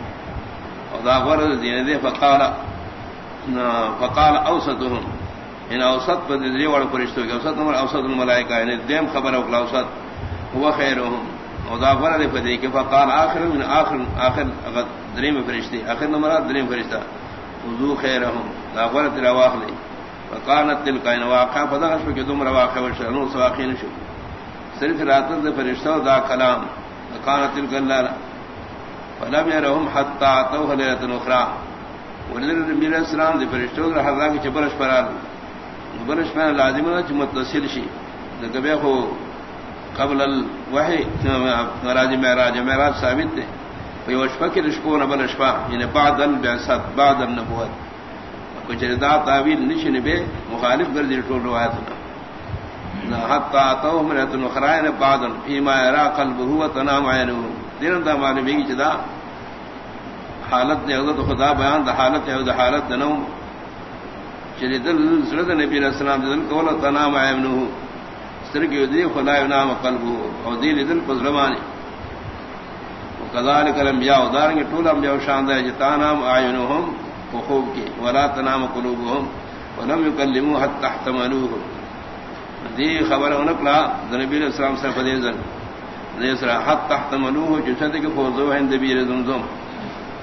او دا غرض دین دے فقال فقال اوسطهم. ان اوسط پر دے وڑ فرشتوں کے اوسط نمبر اوسط الملائکہ یعنی دیم خبر او اوسط. هو خیرهم. او دا غرض دے کہ فقال اخر من اخر اخر دریم فرشتے اخر نمبر دریم فرشتہ وضو خیرهم. دا غرض رواخ لے فقالت تلك ان واقع فدا فدغش کہ تم رواقع وشنو سواقین شو. صرف راتت فرشتہ دا کلام. فقانت کانت الکلال فلم يرهم حتى اتوا ليله اخرى ولذل النبي صلى الله عليه وسلم دے فرشتوں رہ اللہ کی چبرش پرال برش میں لازم ہے کہ متصل شي. نگبے ہو قبل الوحی، راج معراج معراج ثابت ہے کوئی وشفہ کی رشکو نہ بلشفہ یعنی بعد البعثت بعد النبوت کچھ ردا تعویل نشن بے مخالف گردی ٹول روایت نہ حتى اتوهم رات الاخرين یعنی بعضا فيما يرى قلبه وتنام عينه دین دا معلومی کی جدا حالت نے حضرت خدا بیان دا حالت ہے دا حالت نو چلی دل سرد نبی علیہ السلام دل کو ولا تنام عينه سر کی دی نام قلبه او دل دل پزرمانی وكذلك الانبياء دارن کے طول انبیاء شان ہے جتا نام عينهم خوب کی ولا تنام قلوبهم ولم يكلموا حتى احتملوه دی خبر نکلا نبی علیہ السلام سے فدیزن نیسرا حد تحت ملوه جسد کے فوزو ہیں دبیر زمزم.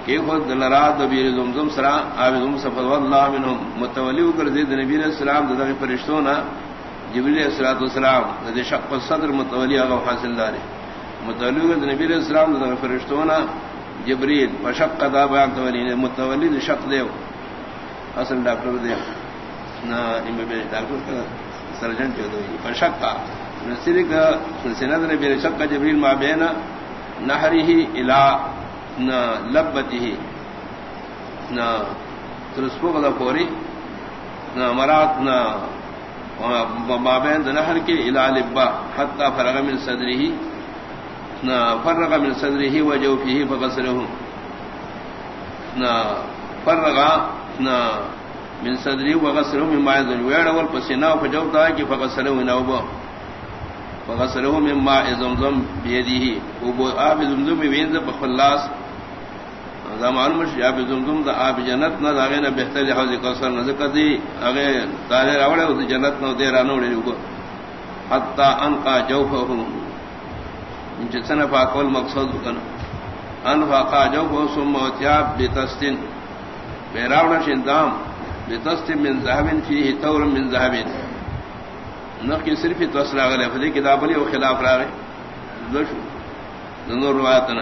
کہ خود دلرات دبیر زمزم سرا آبی زم صفت واللہ منہم. متولیو کر زید نبی علیہ السلام ددغی فرشتونا جبریل السلام والسلام ددی شق الصدر متولی آغا حاصل داری متولیو کر نبی علیہ السلام ددغی فرشتونا جبریل فشق دا بیاک تولی متولی دی شق دیو اصل ڈاکٹر دیو نا امی بے ڈاکٹر کا سرجن جو دو فشق نسلی کا سند نبی شق جبریل ما بینا نحری ہی الى نہ لبتی ہی ترسپو کا پوری نہ مرات نہ بابین نہر کے الا لبا حتہ فرغ من صدری ہی فرغ من صدری ہی وجو فی فقصر ہوں فرغا من صدری وغسر ہوں مما ذل ویڑ ول پسینہ فجو تا کہ فقصر ہوں نو فغسر ہوں مما زمزم بیدی وہ آب زمزم بین بخلاص زمان مش یا بزمزم دا آب جنت نہ داغے نہ بہتر جہاز کوثر نہ ذکر دی اگے تارے راوڑے اس جنت نہ دے رانو ڑے کو حتا ان کا جوفہ جسن پاکول مقصود کنا ان فاقا جوفہ ثم اتیاب بتستن بیراوڑا شندام بتستن من ذهب فيه تور من ذهب. نقی صرف توسر اگلے فدی کتاب علی و خلاف راغے دو شو. دنو روایتنا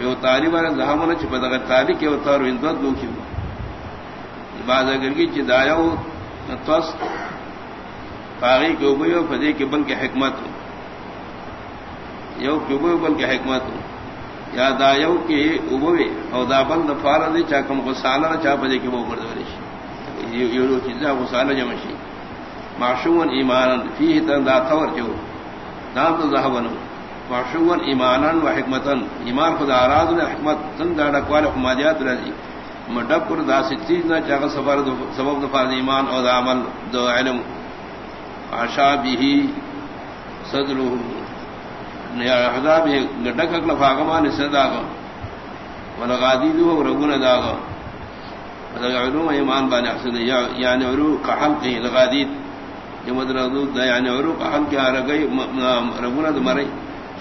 یو طالب ر زہمن چ پدغ تالی کے اتار وین دو دو کی بعد اگر کی چ دایو توس پاگی کو بو فدی کے بل کے حکمت یو کو بو بل کے حکمت یا دایو کی اوبوی او دا بل فار دی چا کم کو سالہ چا پدی کے بو پر دوریش یو یو چیزا کو سالہ جمشی معشوم ایمان فیہ تن دا تور جو نام تو زہمنو معشوان ایمانا و حکمتن ایمان خدا آراز نے حکمت. تن دا ڈکوال حمادیات رضی. مڈکر دا ستیز نہ چاہا سفر سبب دفار ایمان او دا عمل دو علم. عشا بھی صدرو. حضا بھی گڈک اکل فاغمان صداغا ولغادی دو رگون داغا علوم ایمان بانی احسن یعنی عروع کا حلقی لغادید یہ مدردود یعنی عروع کا حلقی رگئی رگون دو مرئی.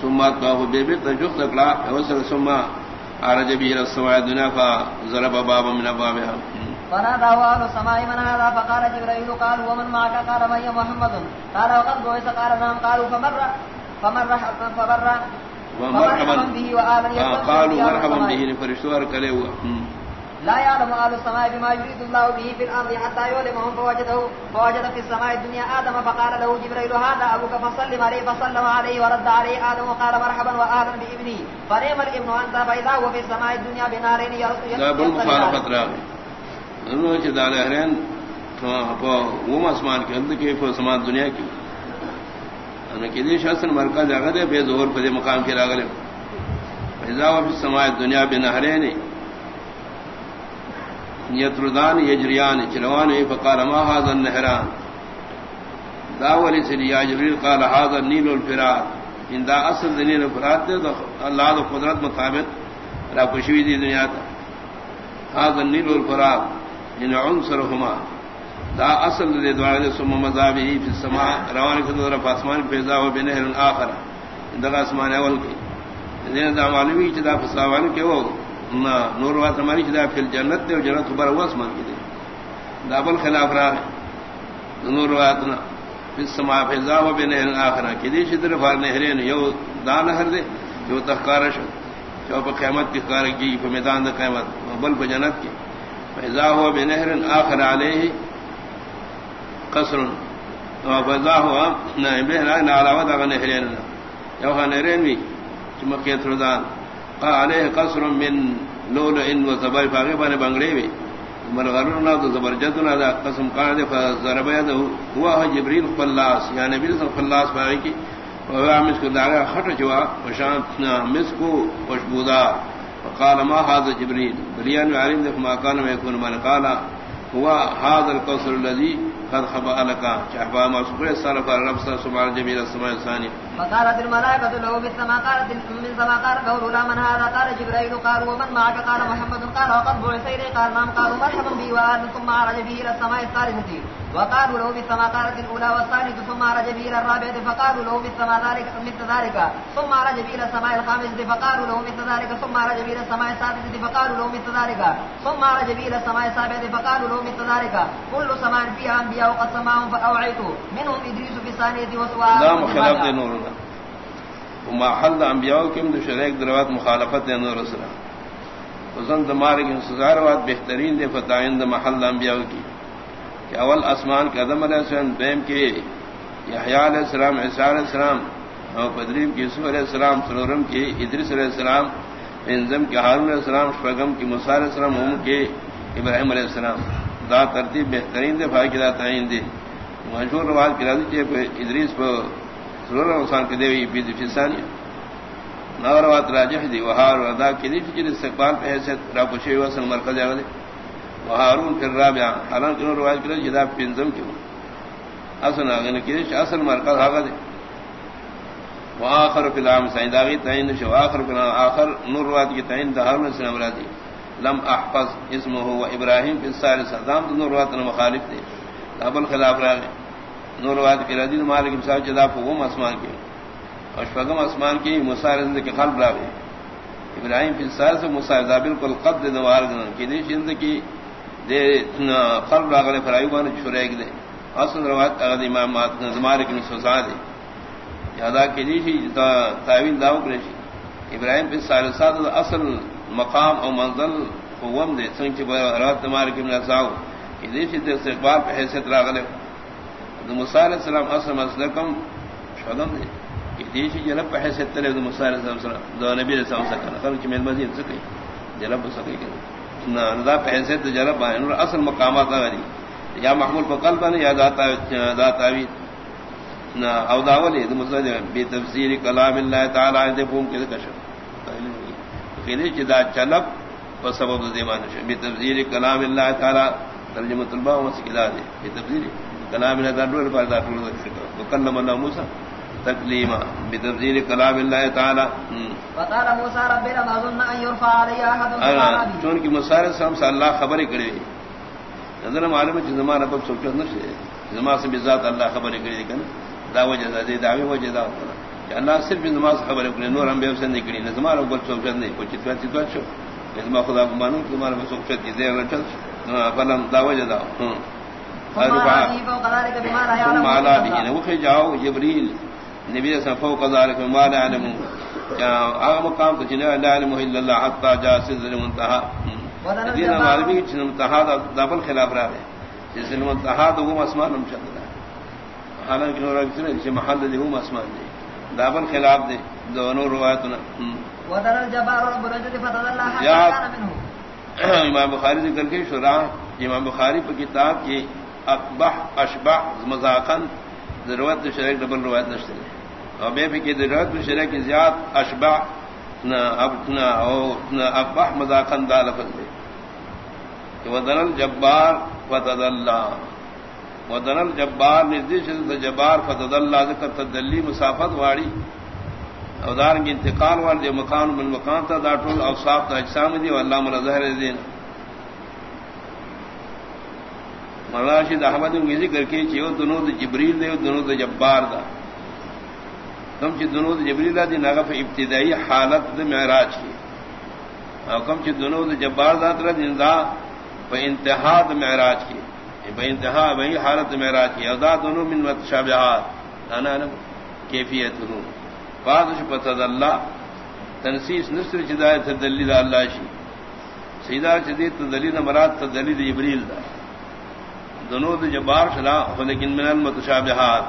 ثم قاه بيبي تجوخ تقلا وصل ثم عرج به الى السماء الدنيا فضرب بابا من ابوابها فنادى اهل السماء من هذا فقال جبريل قال ومن معك؟ قال من محمد؟ قال وقد بعث. قال نعم. قالوا فمر فمر فمر ومرحبا. به وآمن قالوا مرحبا به فرشتوار كليه لا يعلم اهل السماء بما يريد الله به في الارض حتى يعلمهم فوجده فوجد في السماء الدنيا ادم فقال له جبريل هذا ابوك فسلم عليه فسلم عليه ورد عليه ادم وقال مرحبا واهلا بابني فريم الابن انت فاذا هو في السماء الدنيا بنارين يرسل لا بل مخالفت راغ انو چ دال تو وہ اسمان کے اندر کے سمان دنیا کی ان کے دی شاسن مرکز جگہ دے بے ظہور پہ مقام کے راغلے فاذا هو في السماء الدنيا بنارين یتردان یجریان چلوان فقال ما هذا النهران داولی سری جبریل قال هذا النيل الفرات. ان دا اصل دلیل الفرات دے اللہ دا قدرت مطابق را خوشوی دی دنیا تا هذا النيل الفرات ان عنصرهما. دا اصل دے دوار دے ثم مذابه فی السماء روان کو طرف آسمان پیدا ہو بے بنہر اخر دا آسمان اول کی دین دا معلومی چ دا فساوان کے وہ نور وات ہماری جدا پھر جنت دے جنت بر واس مان کی دے. دابل خلاف را نور وات نہ پھر سما فضا و بین الاخرہ کی دی شدر فار نہرین یو دان ہر دے. جو تخکارش جو پر قیامت کی کار کی په میدان د قیامت. بل په جنت کی. فضا هو بنهر اخر علیہ قصر و فضا هو نہ بہران علاوہ دا نہرین یو نہرین وی. چمکے تردان. قال عليه قصر من لولو لؤلؤ وزبر فغيبان بنگڑے مرغرنا تو زبرجتنا دا قسم قال دے فضرب يده هو جبريل خلاص یا نبی صلی خلاص پائی کی وہ مس کو داغا ہٹ جوا وشان مس کو خوشبودا فقال ما هذا جبريل بليان یعنی علم ده ما كان ما يكون من قال ہوا هذا القصر الذي قد خبا لك شعبا ما سبحانه صرف الرب سبحانه جميل السماء الثاني فقالت الملائكه له بالسماء قالت من سماء قال له لا من هذا؟ قال جبريل قال ومن معك؟ قال محمد. قال وقد بعث إليه قال نعم. قالوا مرحبا بي وآل ثم عرج به إلى السماء الثالثه وقالوا له بالسما قالت الأولى والثالثة ثم عرج به إلى الرابعة فقالوا له بالسما ذلك مثل ذلك. ثم عرج به إلى السماء الخامسة فقالوا له مثل ذلك. ثم عرج به إلى السماء السادسة فقالوا له مثل ذلك. ثم عرج به إلى السماء السابعة فقالوا له مثل ذلك. كل سماء فيها أنبياء وقد سماهم فأوعيت منهم إدريس في الثانية وسواء لا مخالفت نور وما حل انبیاء کم دو دروات مخالفت نور اسرا وزن دمارے کی سزار وات بہترین دے فتائن دا محل انبیاء کی کہ اول اسمان کے عدم علیہ السلام دیم کے یحیاء علیہ السلام، عیسیٰ علیہ السلام اور قدریم کی یوسف علیہ السلام، سرورم کے ادریس علیہ السلام انزم کے ہارون علیہ السلام شفگم کی مصع علیہ السلام ام کے ابراہیم علیہ السلام۔ دا ترتیب بہترین دے بھائی کی دا تعین دے۔ مشہور رواج کی راضی چاہے ادریس پر سرور انسان کے دے ہوئی فسانی نوروات راجح دی وہار ادا کی دی فکر استقبال پہ حیثیت راپوشی وصل مرکز آگے وہارون پھر رابع حالانکہ نور روایت کرے جدا پنزم کیوں اصل آگے کی اصل مرکز آگا دے وآخر فی العام سائن داغی تعین شو آخر فی العام، آخر نور روایت کی تعین دہارون السلام را دی. لم احفظ اسمه و ابراہیم فی السال صدام نور روایت مخالف دے ابل خلاف را گئے نور روایت کی ردین مالک صاحب جدا فوم اسمان کی اور شفگم اسمان کی مسار کے خلب را گئے ابراہیم فی السال سے بالکل قد دوار کی دی جند کی دے خلب را گئے فرائیو بان شریک دے۔ اصل روایت اغد امام مالک نے سزا دے۔ یادا کے لیے جی تعویل داو کرے ابراہیم پہ سال سات اصل مقام اور منزل قوم دے سنگ کے رات مار کے نساؤ کہ جی دے دیش استقبال پہ حیثیت راغلے۔ مسال السلام اصل مسلکم شدم دے۔ کہ جی دے دیش جنب پہ حیثیت تلے مسال السلام دو نبی علیہ السلام سکن خلق میں مزید سکے جنب سکے کہ نہ پہ حیثیت جنب آئے اصل مقامات آگا یا محمول پہ قلب یا داتا داتا او داولی بے تفسیر کلام اللہ تعالی دے بوم کے کشف۔ خیلی جدا چلب و سبب دیمان بے تفسیر کلام اللہ تعالی ترجمہ طلبہ و مسکلا دے۔ بے تفسیر کلام اللہ تعالی پر دا ٹول ذکر وکلم اللہ موسی۔ تکلیما بے تفسیر کلام اللہ تعالی۔ وقال موسی رب لما ظن ان يرفع علی احد چون کی مسار سے ہم سے اللہ خبر کرے۔ نظر معلوم ہے زمانہ پر سوچنا نہ زمانہ سے بذات اللہ خبر کرے کہ دا وجہ دا دے دعوی وجہ دا۔ کہ اللہ صرف نماز خبر ہے نور ہم بے سے نہ تمہارا گل چوک نہیں کچھ تو چیز تو نظام خدا کو مانو تمہارا میں سوک چیز دے چل فلم دا وجہ دا۔ مالا بھی نہ وہ جاؤ جبریل۔ نبی سے فوق ذلك ما لا علم اگ مقام تو جنہ لا علم الا الله حتى جاء سدر المنتهى دین عالمی کی منتہا دا دبل خلاف رہا ہے جس منتہا تو وہ اسمان رہا ہے حالانکہ نور اکثر محل دے ہوں اسمان دے. دابل خلاف دے. دونوں روایتنا. ودر الجبار رب العزت فتدلہ امام بخاری ذکر کے شرع امام بخاری پر کتاب کی اقبح اشبح مذاقن ضرورت شرح ڈبل روایت نشتے اور بے فکر ضرورت شرح کی زیاد اشبح اقبح مذاقن دا لفظ دے ودر الجبار فتدلہ ودن الجبار نردیش جبار فتد اللہ ذکر تدلی مسافت واڑی۔ اودار کی انتقال وال جو مکان من مکان تھا داٹول اوصاف تا اجسام دی واللہ مرظہر دین مولانا مراشد احمد نے ذکر کی کہ وہ دونوں جبریل دے دونوں جبار دا۔ کم چ دونوں جبریل دی نغف ابتدائی حالت دے معراج کی. اور کم چ دونوں جبار دا تر دین دا انتہا دے معراج کی. یعنی بے انتہا وہی حالت معراج کی. ادا دونوں من متشابہات. انا انا کیفیت دونوں بعد پتہ اللہ تنسیس نصر ہدایت دلیل اللہ شی. سیدھا جدید تدلیل مراد تدلیل ابریل دا. دونوں دے جبار شلا لیکن من المتشابہات.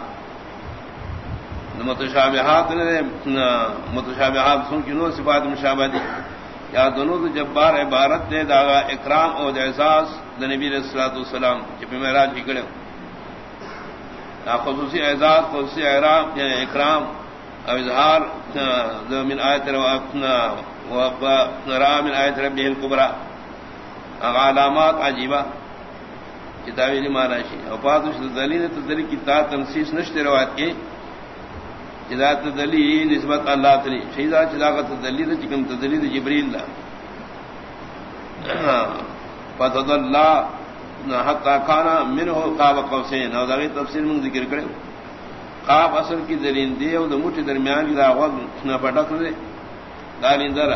متشابہات نے متشابہات سن کی نو صفات مشابہ دی یا دونوں تو جبار عبارت دے، داغا اکرام اور احساس نبی السلاۃ والسلام جب معراج کی خصوصی اعزاز خصوصی احرام یعنی اکرام اظہار من آیت رام آیت رب القبرا علامات عجیبہ، کتابی مانا شی۔ اوپات دلیل تدلی کی تا تنسیس نشتے روایت کی۔ جدات دلی نسبت اللہ تلی شہیدہ چداغت دلی چکم تدلی جبریل فتد اللہ حتا کھانا من ہو خواب قوسین اور داغی تفصیل من ذکر کرے خواب اصل کی درندے اور مٹھ درمیان کی دا وقت نہ پٹک دے دالندر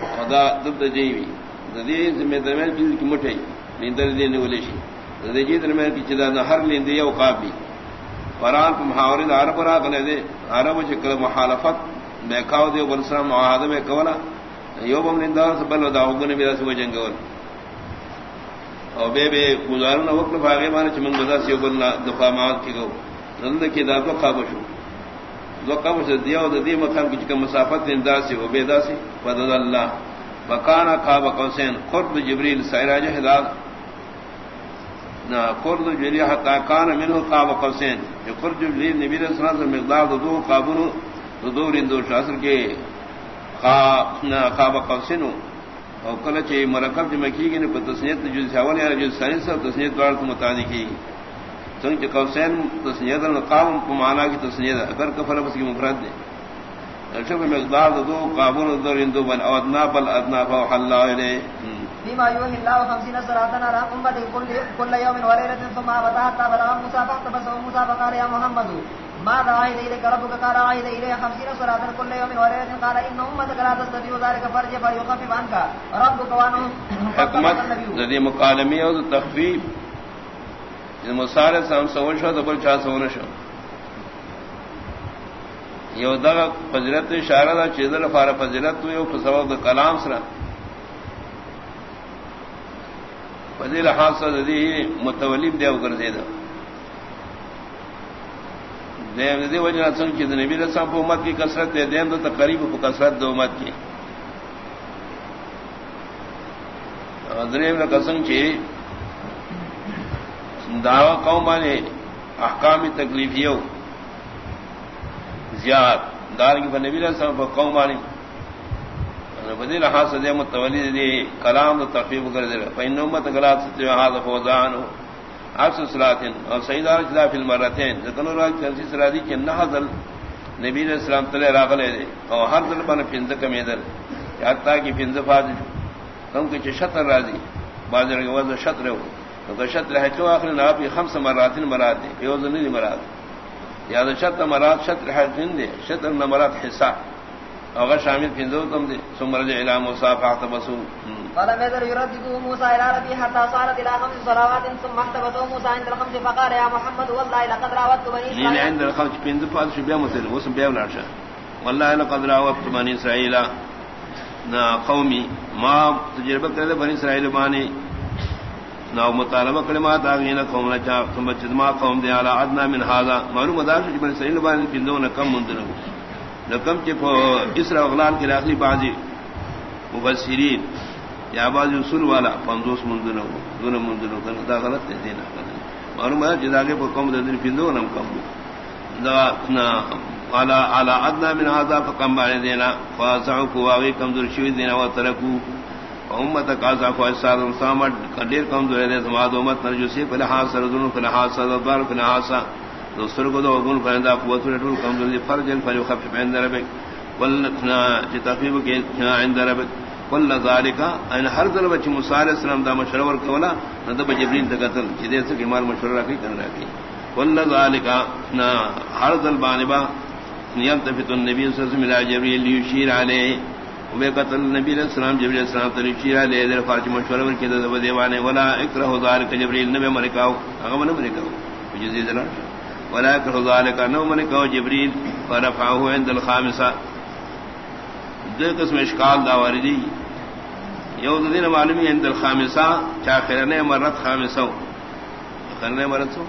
خدا دب جیوی ددی ذمہ درمیان کی مٹھے لیندر دے نے ولے شی ددی جی درمیان کی چدا نہ ہر لیندے او خواب بھی قرآن کو محاورے عرب را کنے دے. عرب چکل محالفت میں کھاو دے برسرا معاہدہ میں کولا. یو بم لیندار سبل دا وگنے میرا سو جنگول او بے بے گزارن وقت بھاگے مانے چمن گدا سی بلنا دفاع مات کی گو. نند کی دا کو قابو شو. دو قابو سے دیا او دی مقام کی کم مسافت اندا سی او بے دا سی بدل اللہ. وکانا قاب قوسین. قرب جبریل سائراج ہداد نا قرب جبریل حتا کان منه قاب قوسین جو قرب جبریل نبی علیہ الصلوۃ والسلام مقدار دو قابو دو رندو شاسر کے قاب قوسین او کله چې مرکب جمع کیږي نه په تسنیت جو ځاول یا جو ساينس او تسنیت دوار ته متعلق کیږي څنګه چې قوسین تسنیت او قام په معنا کې تسنیت اگر کفر بس کی مفرد ده شبه مقدار دو قابل دو رندو بن او ادنا بل ادنا فوح الله الیه بما يوهي الله خمسين صلاة على أمة كل, يوم وليلة ثم أبدا حتى بلغ موسى فاقتبس موسى فقال يا محمد ماذا عايد إليك؟ ربك قال عايد إليه خمسين صلاة كل يوم وليلة. قال إن أمتك لا تستطيع ذلك فرج فيخفف عنك. ربك ذی مکالمی اور تخفیف. مسارے سے ہم سول شو چاہ سون شو؟ یو دا فضیلت اشارہ دا چیزل فار فضیلت یو سبب کلام سرا فضیل حاصل دی متولیم دے اگر زیدہ دیم دے وجہ سنگ کی نبی رسام پہ امت کی کثرت دے دیم تو قریب کو کثرت دو امت کی دریم نے قسم کی دعوی قوم نے احکام تکلیفی ہو زیاد دار کی نبی رسام پہ قوم نے بدی رہا سدے متولی دی کلام تو تخفیف کر دے فین امت گلا ستو ہذا فوزان عکس صلاتن اور سیدار جدا فی المرتين ذکر راج تنسی سرادی کہ نہ نحذل نبی علیہ السلام تلے راغلے دے اور ہر دل بن پھند کمی در حتا کہ پھند فاض تم کہ شطر راضی بازر کے وزن شطر ہو، تو شطر ہے تو اخر نہ بھی خمس مرات مراد دے، یہ نہیں مراد یا شطر مراد، شطر ہے دے، شطر نہ مراد حصہ۔ اگر شامل پھندو تم دے سمر جے الى مصافحہ تبسو فلم يذر يردده موسى الى ربه حتى صارت الى خمس صلوات ثم احتبته موسى عند الخمس فقال يا محمد والله لقد راودت بني اسرائيل عند الخمس پھند فاض شبيه مثل وسم بيه ولاشا والله لقد راودت بني اسرائيل نا قومي ما تجربہ کرے بنی اسرائیل مانی نا مطالبہ کلمات اگین قوم نے چا ثم جما قوم دے اعلی ادنا من هذا. معلوم دار بنی اسرائیل مانی پھندو نہ کم مندر لکم چپ اسرا اغلال کی راخلی بازی مبصرین، یا باز اصول والا پندوس مندنو دون مندنو کنا دا غلط ہے، دینا معلوم ہے جدا کے قوم دے دن پندو نم کم دا نا والا على ادنا من هذا فقم بعد دینا فاسعوا قواوی کمزور شوی دینا و ترکو۔ امت قاضا کو اساد سامد کدیر کمزور ہے سماد امت نرجو سی فلا حاصل دون فلا حاصل دار فلا حاصل دوسر کو دو گن فرندا قوت رٹول کمزور دی فرج فل خفف عند ربک ولنا تخفیف کے عند ربک کل ذالک ان ہر ذل بچ موسی علیہ السلام دا مشورہ کولا ندب جبرین تے قتل جدے سے مال مشورہ کی کرنا کی۔ کل ذالک نا ہر ذل بانبا نیت نیمتفت النبی صلی اللہ علیہ وسلم جبریل یشیر علیہ۔ وہ قتل نبی علیہ السلام، جبریل علیہ السلام تے یشیر علیہ دے فارج مشورہ کی دے دیوانے۔ ولا اکرہ ذالک جبریل، نبی مرکاو اگم نہ مرکاو جزی ذرا ولا اکرہ ذالک نو مرکاو جبریل فرفعه عند الخامسہ۔ دو قسم اشکال دا واردی۔ یو دین معلومی عند الخامسہ، چا خیرنے مرت خامسو خیرنے مرت سو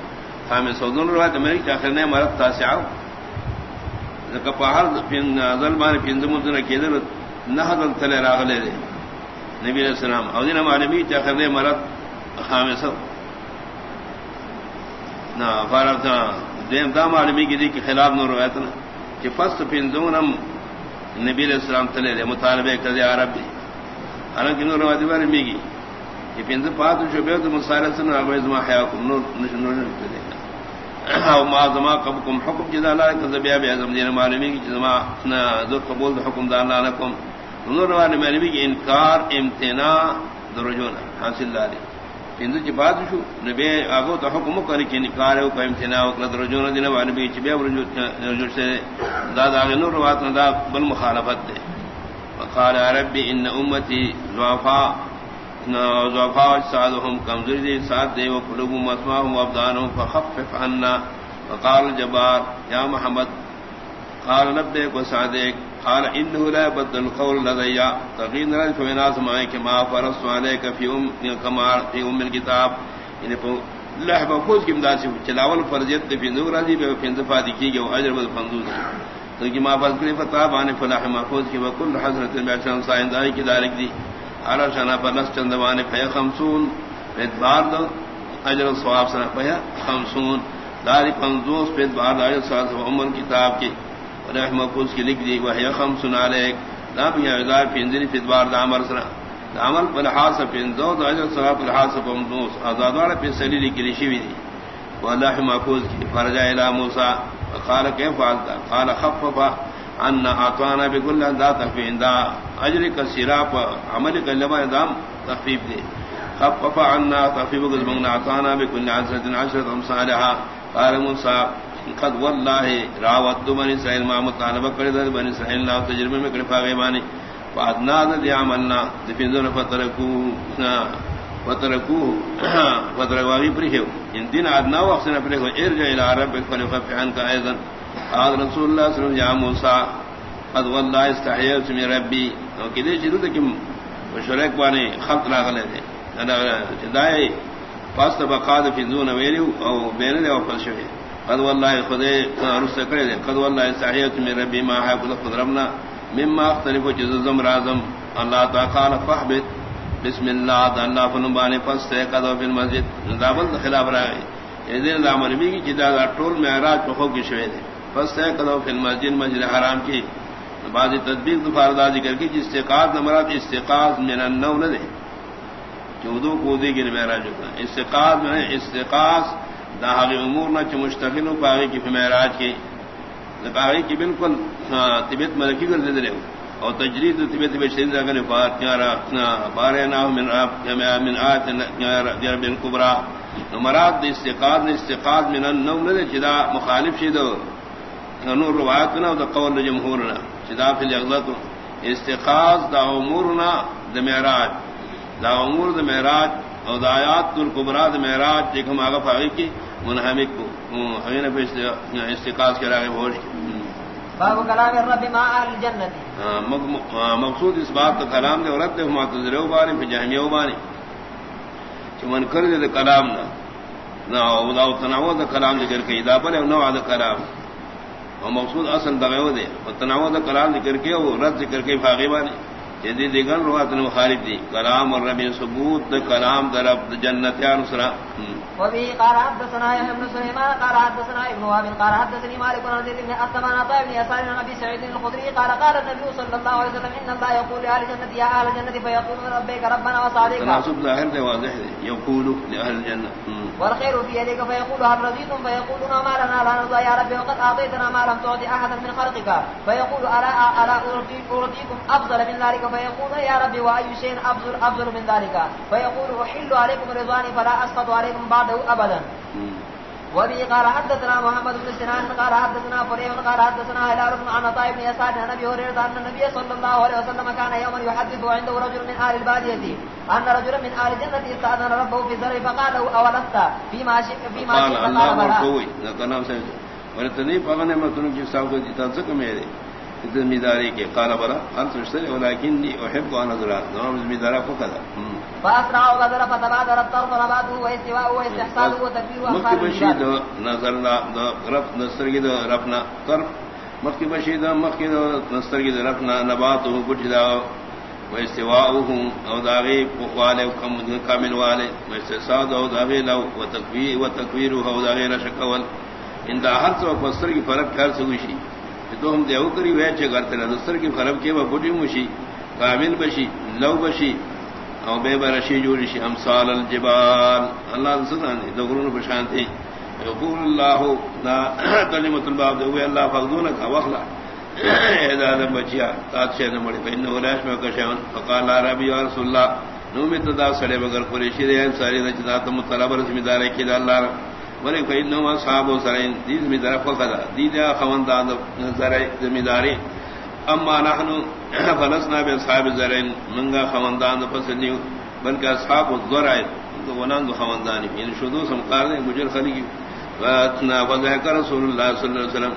خامسو دون روایت میری چا خیرنے مرت تاسعو ذکا پہر پین ظلمان پین دمدن کیدر نحضن تلے راغلے دے نبی علیہ السلام۔ او دین معلومی چا خیرنے مرت خامسو نا، فارغ تا دیم دا معلومی کی دی کی خلاف نو روایتنا کہ فست پین دونم نبی علیہ السلام تلے دے، مطالبے کر دے عرب بھی حالانکہ نور روایت بارے میگی یہ پینز پات جو بے تو مسائل سن ابو ازما حیا کو نور نور دے او ما زما قب کم حکم جدا لا، کہ زبیا بے اعظم دین معلومی کی جما نہ ذو قبول حکم دار نہ لکم نور روایت میں نبی انکار، امتناع درجون حاصل داری۔ ہندو چی بات شو، نبی آگو تو حکم کرے کہ نکار ہے کہ امتناع وکلت رجون دین و چی بے رجوع سے داد آگے نور روات ندا بل مخالفت دے۔ وقال ربی ان امتی ضعفاء ضعفاء اجسادهم کمزوری دے ساتھ دے وقلوبهم واسماهم وابدانهم فخفف عنا۔ وقال الجبار یا محمد، قال لبیک وسعدیک قال انه لا يبدل القول لدي تغين رجل في ناس ما كما فرض عليك في ام كما في ام الكتاب ان یعنی لح بفوز کی امداد سے چلاول فرضیت في نور راضی بے فند فادی کی جو اجر بل فندوز تو کہ ما فرض کی فتح بان فلاح محفوظ کی وكل حضرت بعشان اچھا سائن دای کی دارک دی۔ على شنا بنس چندوان فیا 50 ادبار دو اجر ثواب سنا فیا 50 داری 50 پہ بعد اجر ثواب ام الكتاب کی۔ رحم محفوظ کی لکھ دی وہ خم سنا لے نہ بھی اعزار پندری فدوار دامر سنا دامل فلحاظ پندو دو اجر سرا فلحاظ پمدوس آزادوار پہ سلی لکھی لشی بھی دی۔ وہ اللہ محفوظ کی۔ فرجا الى موسا قال كيف فعلت قال خفف ان اعطانا بكل ذات في دا اجر كثيرا عمل كلمه دام تخفيف دي خفف عنا تخفيف قسمنا اعطانا بكل عشرة عشرة امثالها قال موسى قد والله راوت بني اسرائيل ما مطالبه کرد بني اسرائيل لا تجربه میں کڑ پاگے مانی فادنا ذي عملنا ذفذن فتركو فتركو فتركوا بريو ان دين ادنا وحسن بريو ارجع الى ربك فليخف عنك ايضا قال رسول الله صلى الله عليه وسلم يا موسى قد والله استحييت من ربي وكذا جدو کہ مشرک بانے خلق لاغلے تھے انا دای فاست بقاد في دون ویلو او بین نے واپس شوی قد والله خدے رس کرے دے. قد والله استحييت من ربي ما حق قدرنا مما اختلف جز زم رازم. اللہ تعالی قال فحبت. بسم اللہ اللہ فنبانی پس سے قدو فی المسجد. دابل خلاف رہے یہ دا مرمی کی جدا دا ٹول معراج په خو کې شوی دی پس سے قدو فی المسجد مسجد حرام کی. بعض تدبیر دفار دا ذکر کی جس استقاز نمرات استقاز من النو نہ دے چودو کو دے گی معراج کا استقاز میں استقاز دا حقی امور نہ چ مشتغل ہو پاگے کی معراج کی پاگے کی بالکل طبیعت ملکی کر دے رہے اور تجرید طبیعت میں شہید اگر بات کیا رکھنا بارے نہ من من آت رب الکبرى مراد استقاد استقاد من النوم نے جدا مخالف شید نور روایت نہ دا قول جمهورنا جدا فی الاغلط استقاز دا امورنا دا معراج. دا امور دا معراج اور دا آیات الکبرى دا معراج ایک ہم آگا فاغی کی منہمک کو ہمیں نے استقاز کے. باب کلام الرب مع اهل الجنه مقصود اس بات کا کلام دے رد معتذر و بانی فی جہنمی و کہ من کر دے کلام نہ نہ تناو دا کلام ذکر کے ادا پر نو دا کلام. اور مقصود اصل دغه دے اور تناو دا کلام ذکر کے اور رد ذکر کے فاغی بانی جدی دیگر روات مخالف دی۔ کلام الرب ثبوت دا کلام در رب جنتیان سرا۔ وبه قال حدثنا يحيى بن سليمان قال حدثنا ابن وهب قال حدثني مالك بن زيد بن أسلم عن بن يسار عن ابي سعيد الخدري قال قال النبي صلى الله عليه وسلم ان الله يقول لاهل الجنه يا اهل الجنه فيقول ربك ربنا وسعديك تناسب ظاهر ده واضح يقول لاهل الجنه والخير في يديك فيقول هل رضيتم فيقولون ما لنا لا نرضى يا ربي وقد أعطيتنا ما لم تعطي أحدا من خلقك. فيقول ألا ألا أرضيكم أفضل من ذلك؟ فيقول يا ربي وأي شيء أفضل أفضل من ذلك؟ فيقول أحل عليكم رضواني فلا أسقط عليكم بعده أبدا. وبه قال حدثنا محمد بن سنان قال حدثنا فريق قال حدثنا هلال بن عن بن يسار عن ابي هريره ان النبي صلى الله عليه وسلم كان يوما يحدث عنده رجل من اهل الباديه ان رجلا من اهل الجنه استاذن ربه في زرع فقال له اولست فيما شئت فيما شئت قال الله فغنى متن کی صاحب کی تنسک میرے ذمہ کے قال بلا انت اشتري ولكني احب ان ازرع نعم ذمہ داری کو کذا فاسرع وغدر فتبادر الطرف نباته واستواء واستحسانه وتكبير مكي بشيد نظرنا رف نسترگی دو رفنا طرف مكي بشيد مكي نسترگی دو رفنا نباته بجدا واستواءه او داغي قوالي وكم كامل والي واستساد او داغي لو وتكبير وتكبيره او داغي رشكول ان دا ہر سو فسر کی فرق کر سوشی تو ہم دیو کری وے چے کرتے نہ دوسر کی فرق کے وہ بوٹی مشی کامل بشی، لو بشی، او بے برشی جوڑی شی، امثال الجبال۔ اللہ سبحانہ نے دغرون بشانتی یقول اللہ لا کلمۃ الباب دے اللہ فغدون کا، وخلا۔ اذا ذم بچیا تات سے نہ مڑی بین ولاش میں کشان فقال ربی یا رسول اللہ نو میں تدا سڑے مگر قریشی دے، ساری نچدا تم طلب ذمہ دار کی اللہ ولی ولے کوئی نو اصحاب و سرین دی ذمہ دار کو کدا دی دا خوندان زرع اما نحن فلسنا باصحاب زرین. منگا خوندان پسندیو بلکہ اصحاب الذرع تو غنان دو خواندانی ان یعنی شدو سم دیں نے مجر خلی واتنا فذكر رسول اللہ صلی اللہ علیہ وسلم.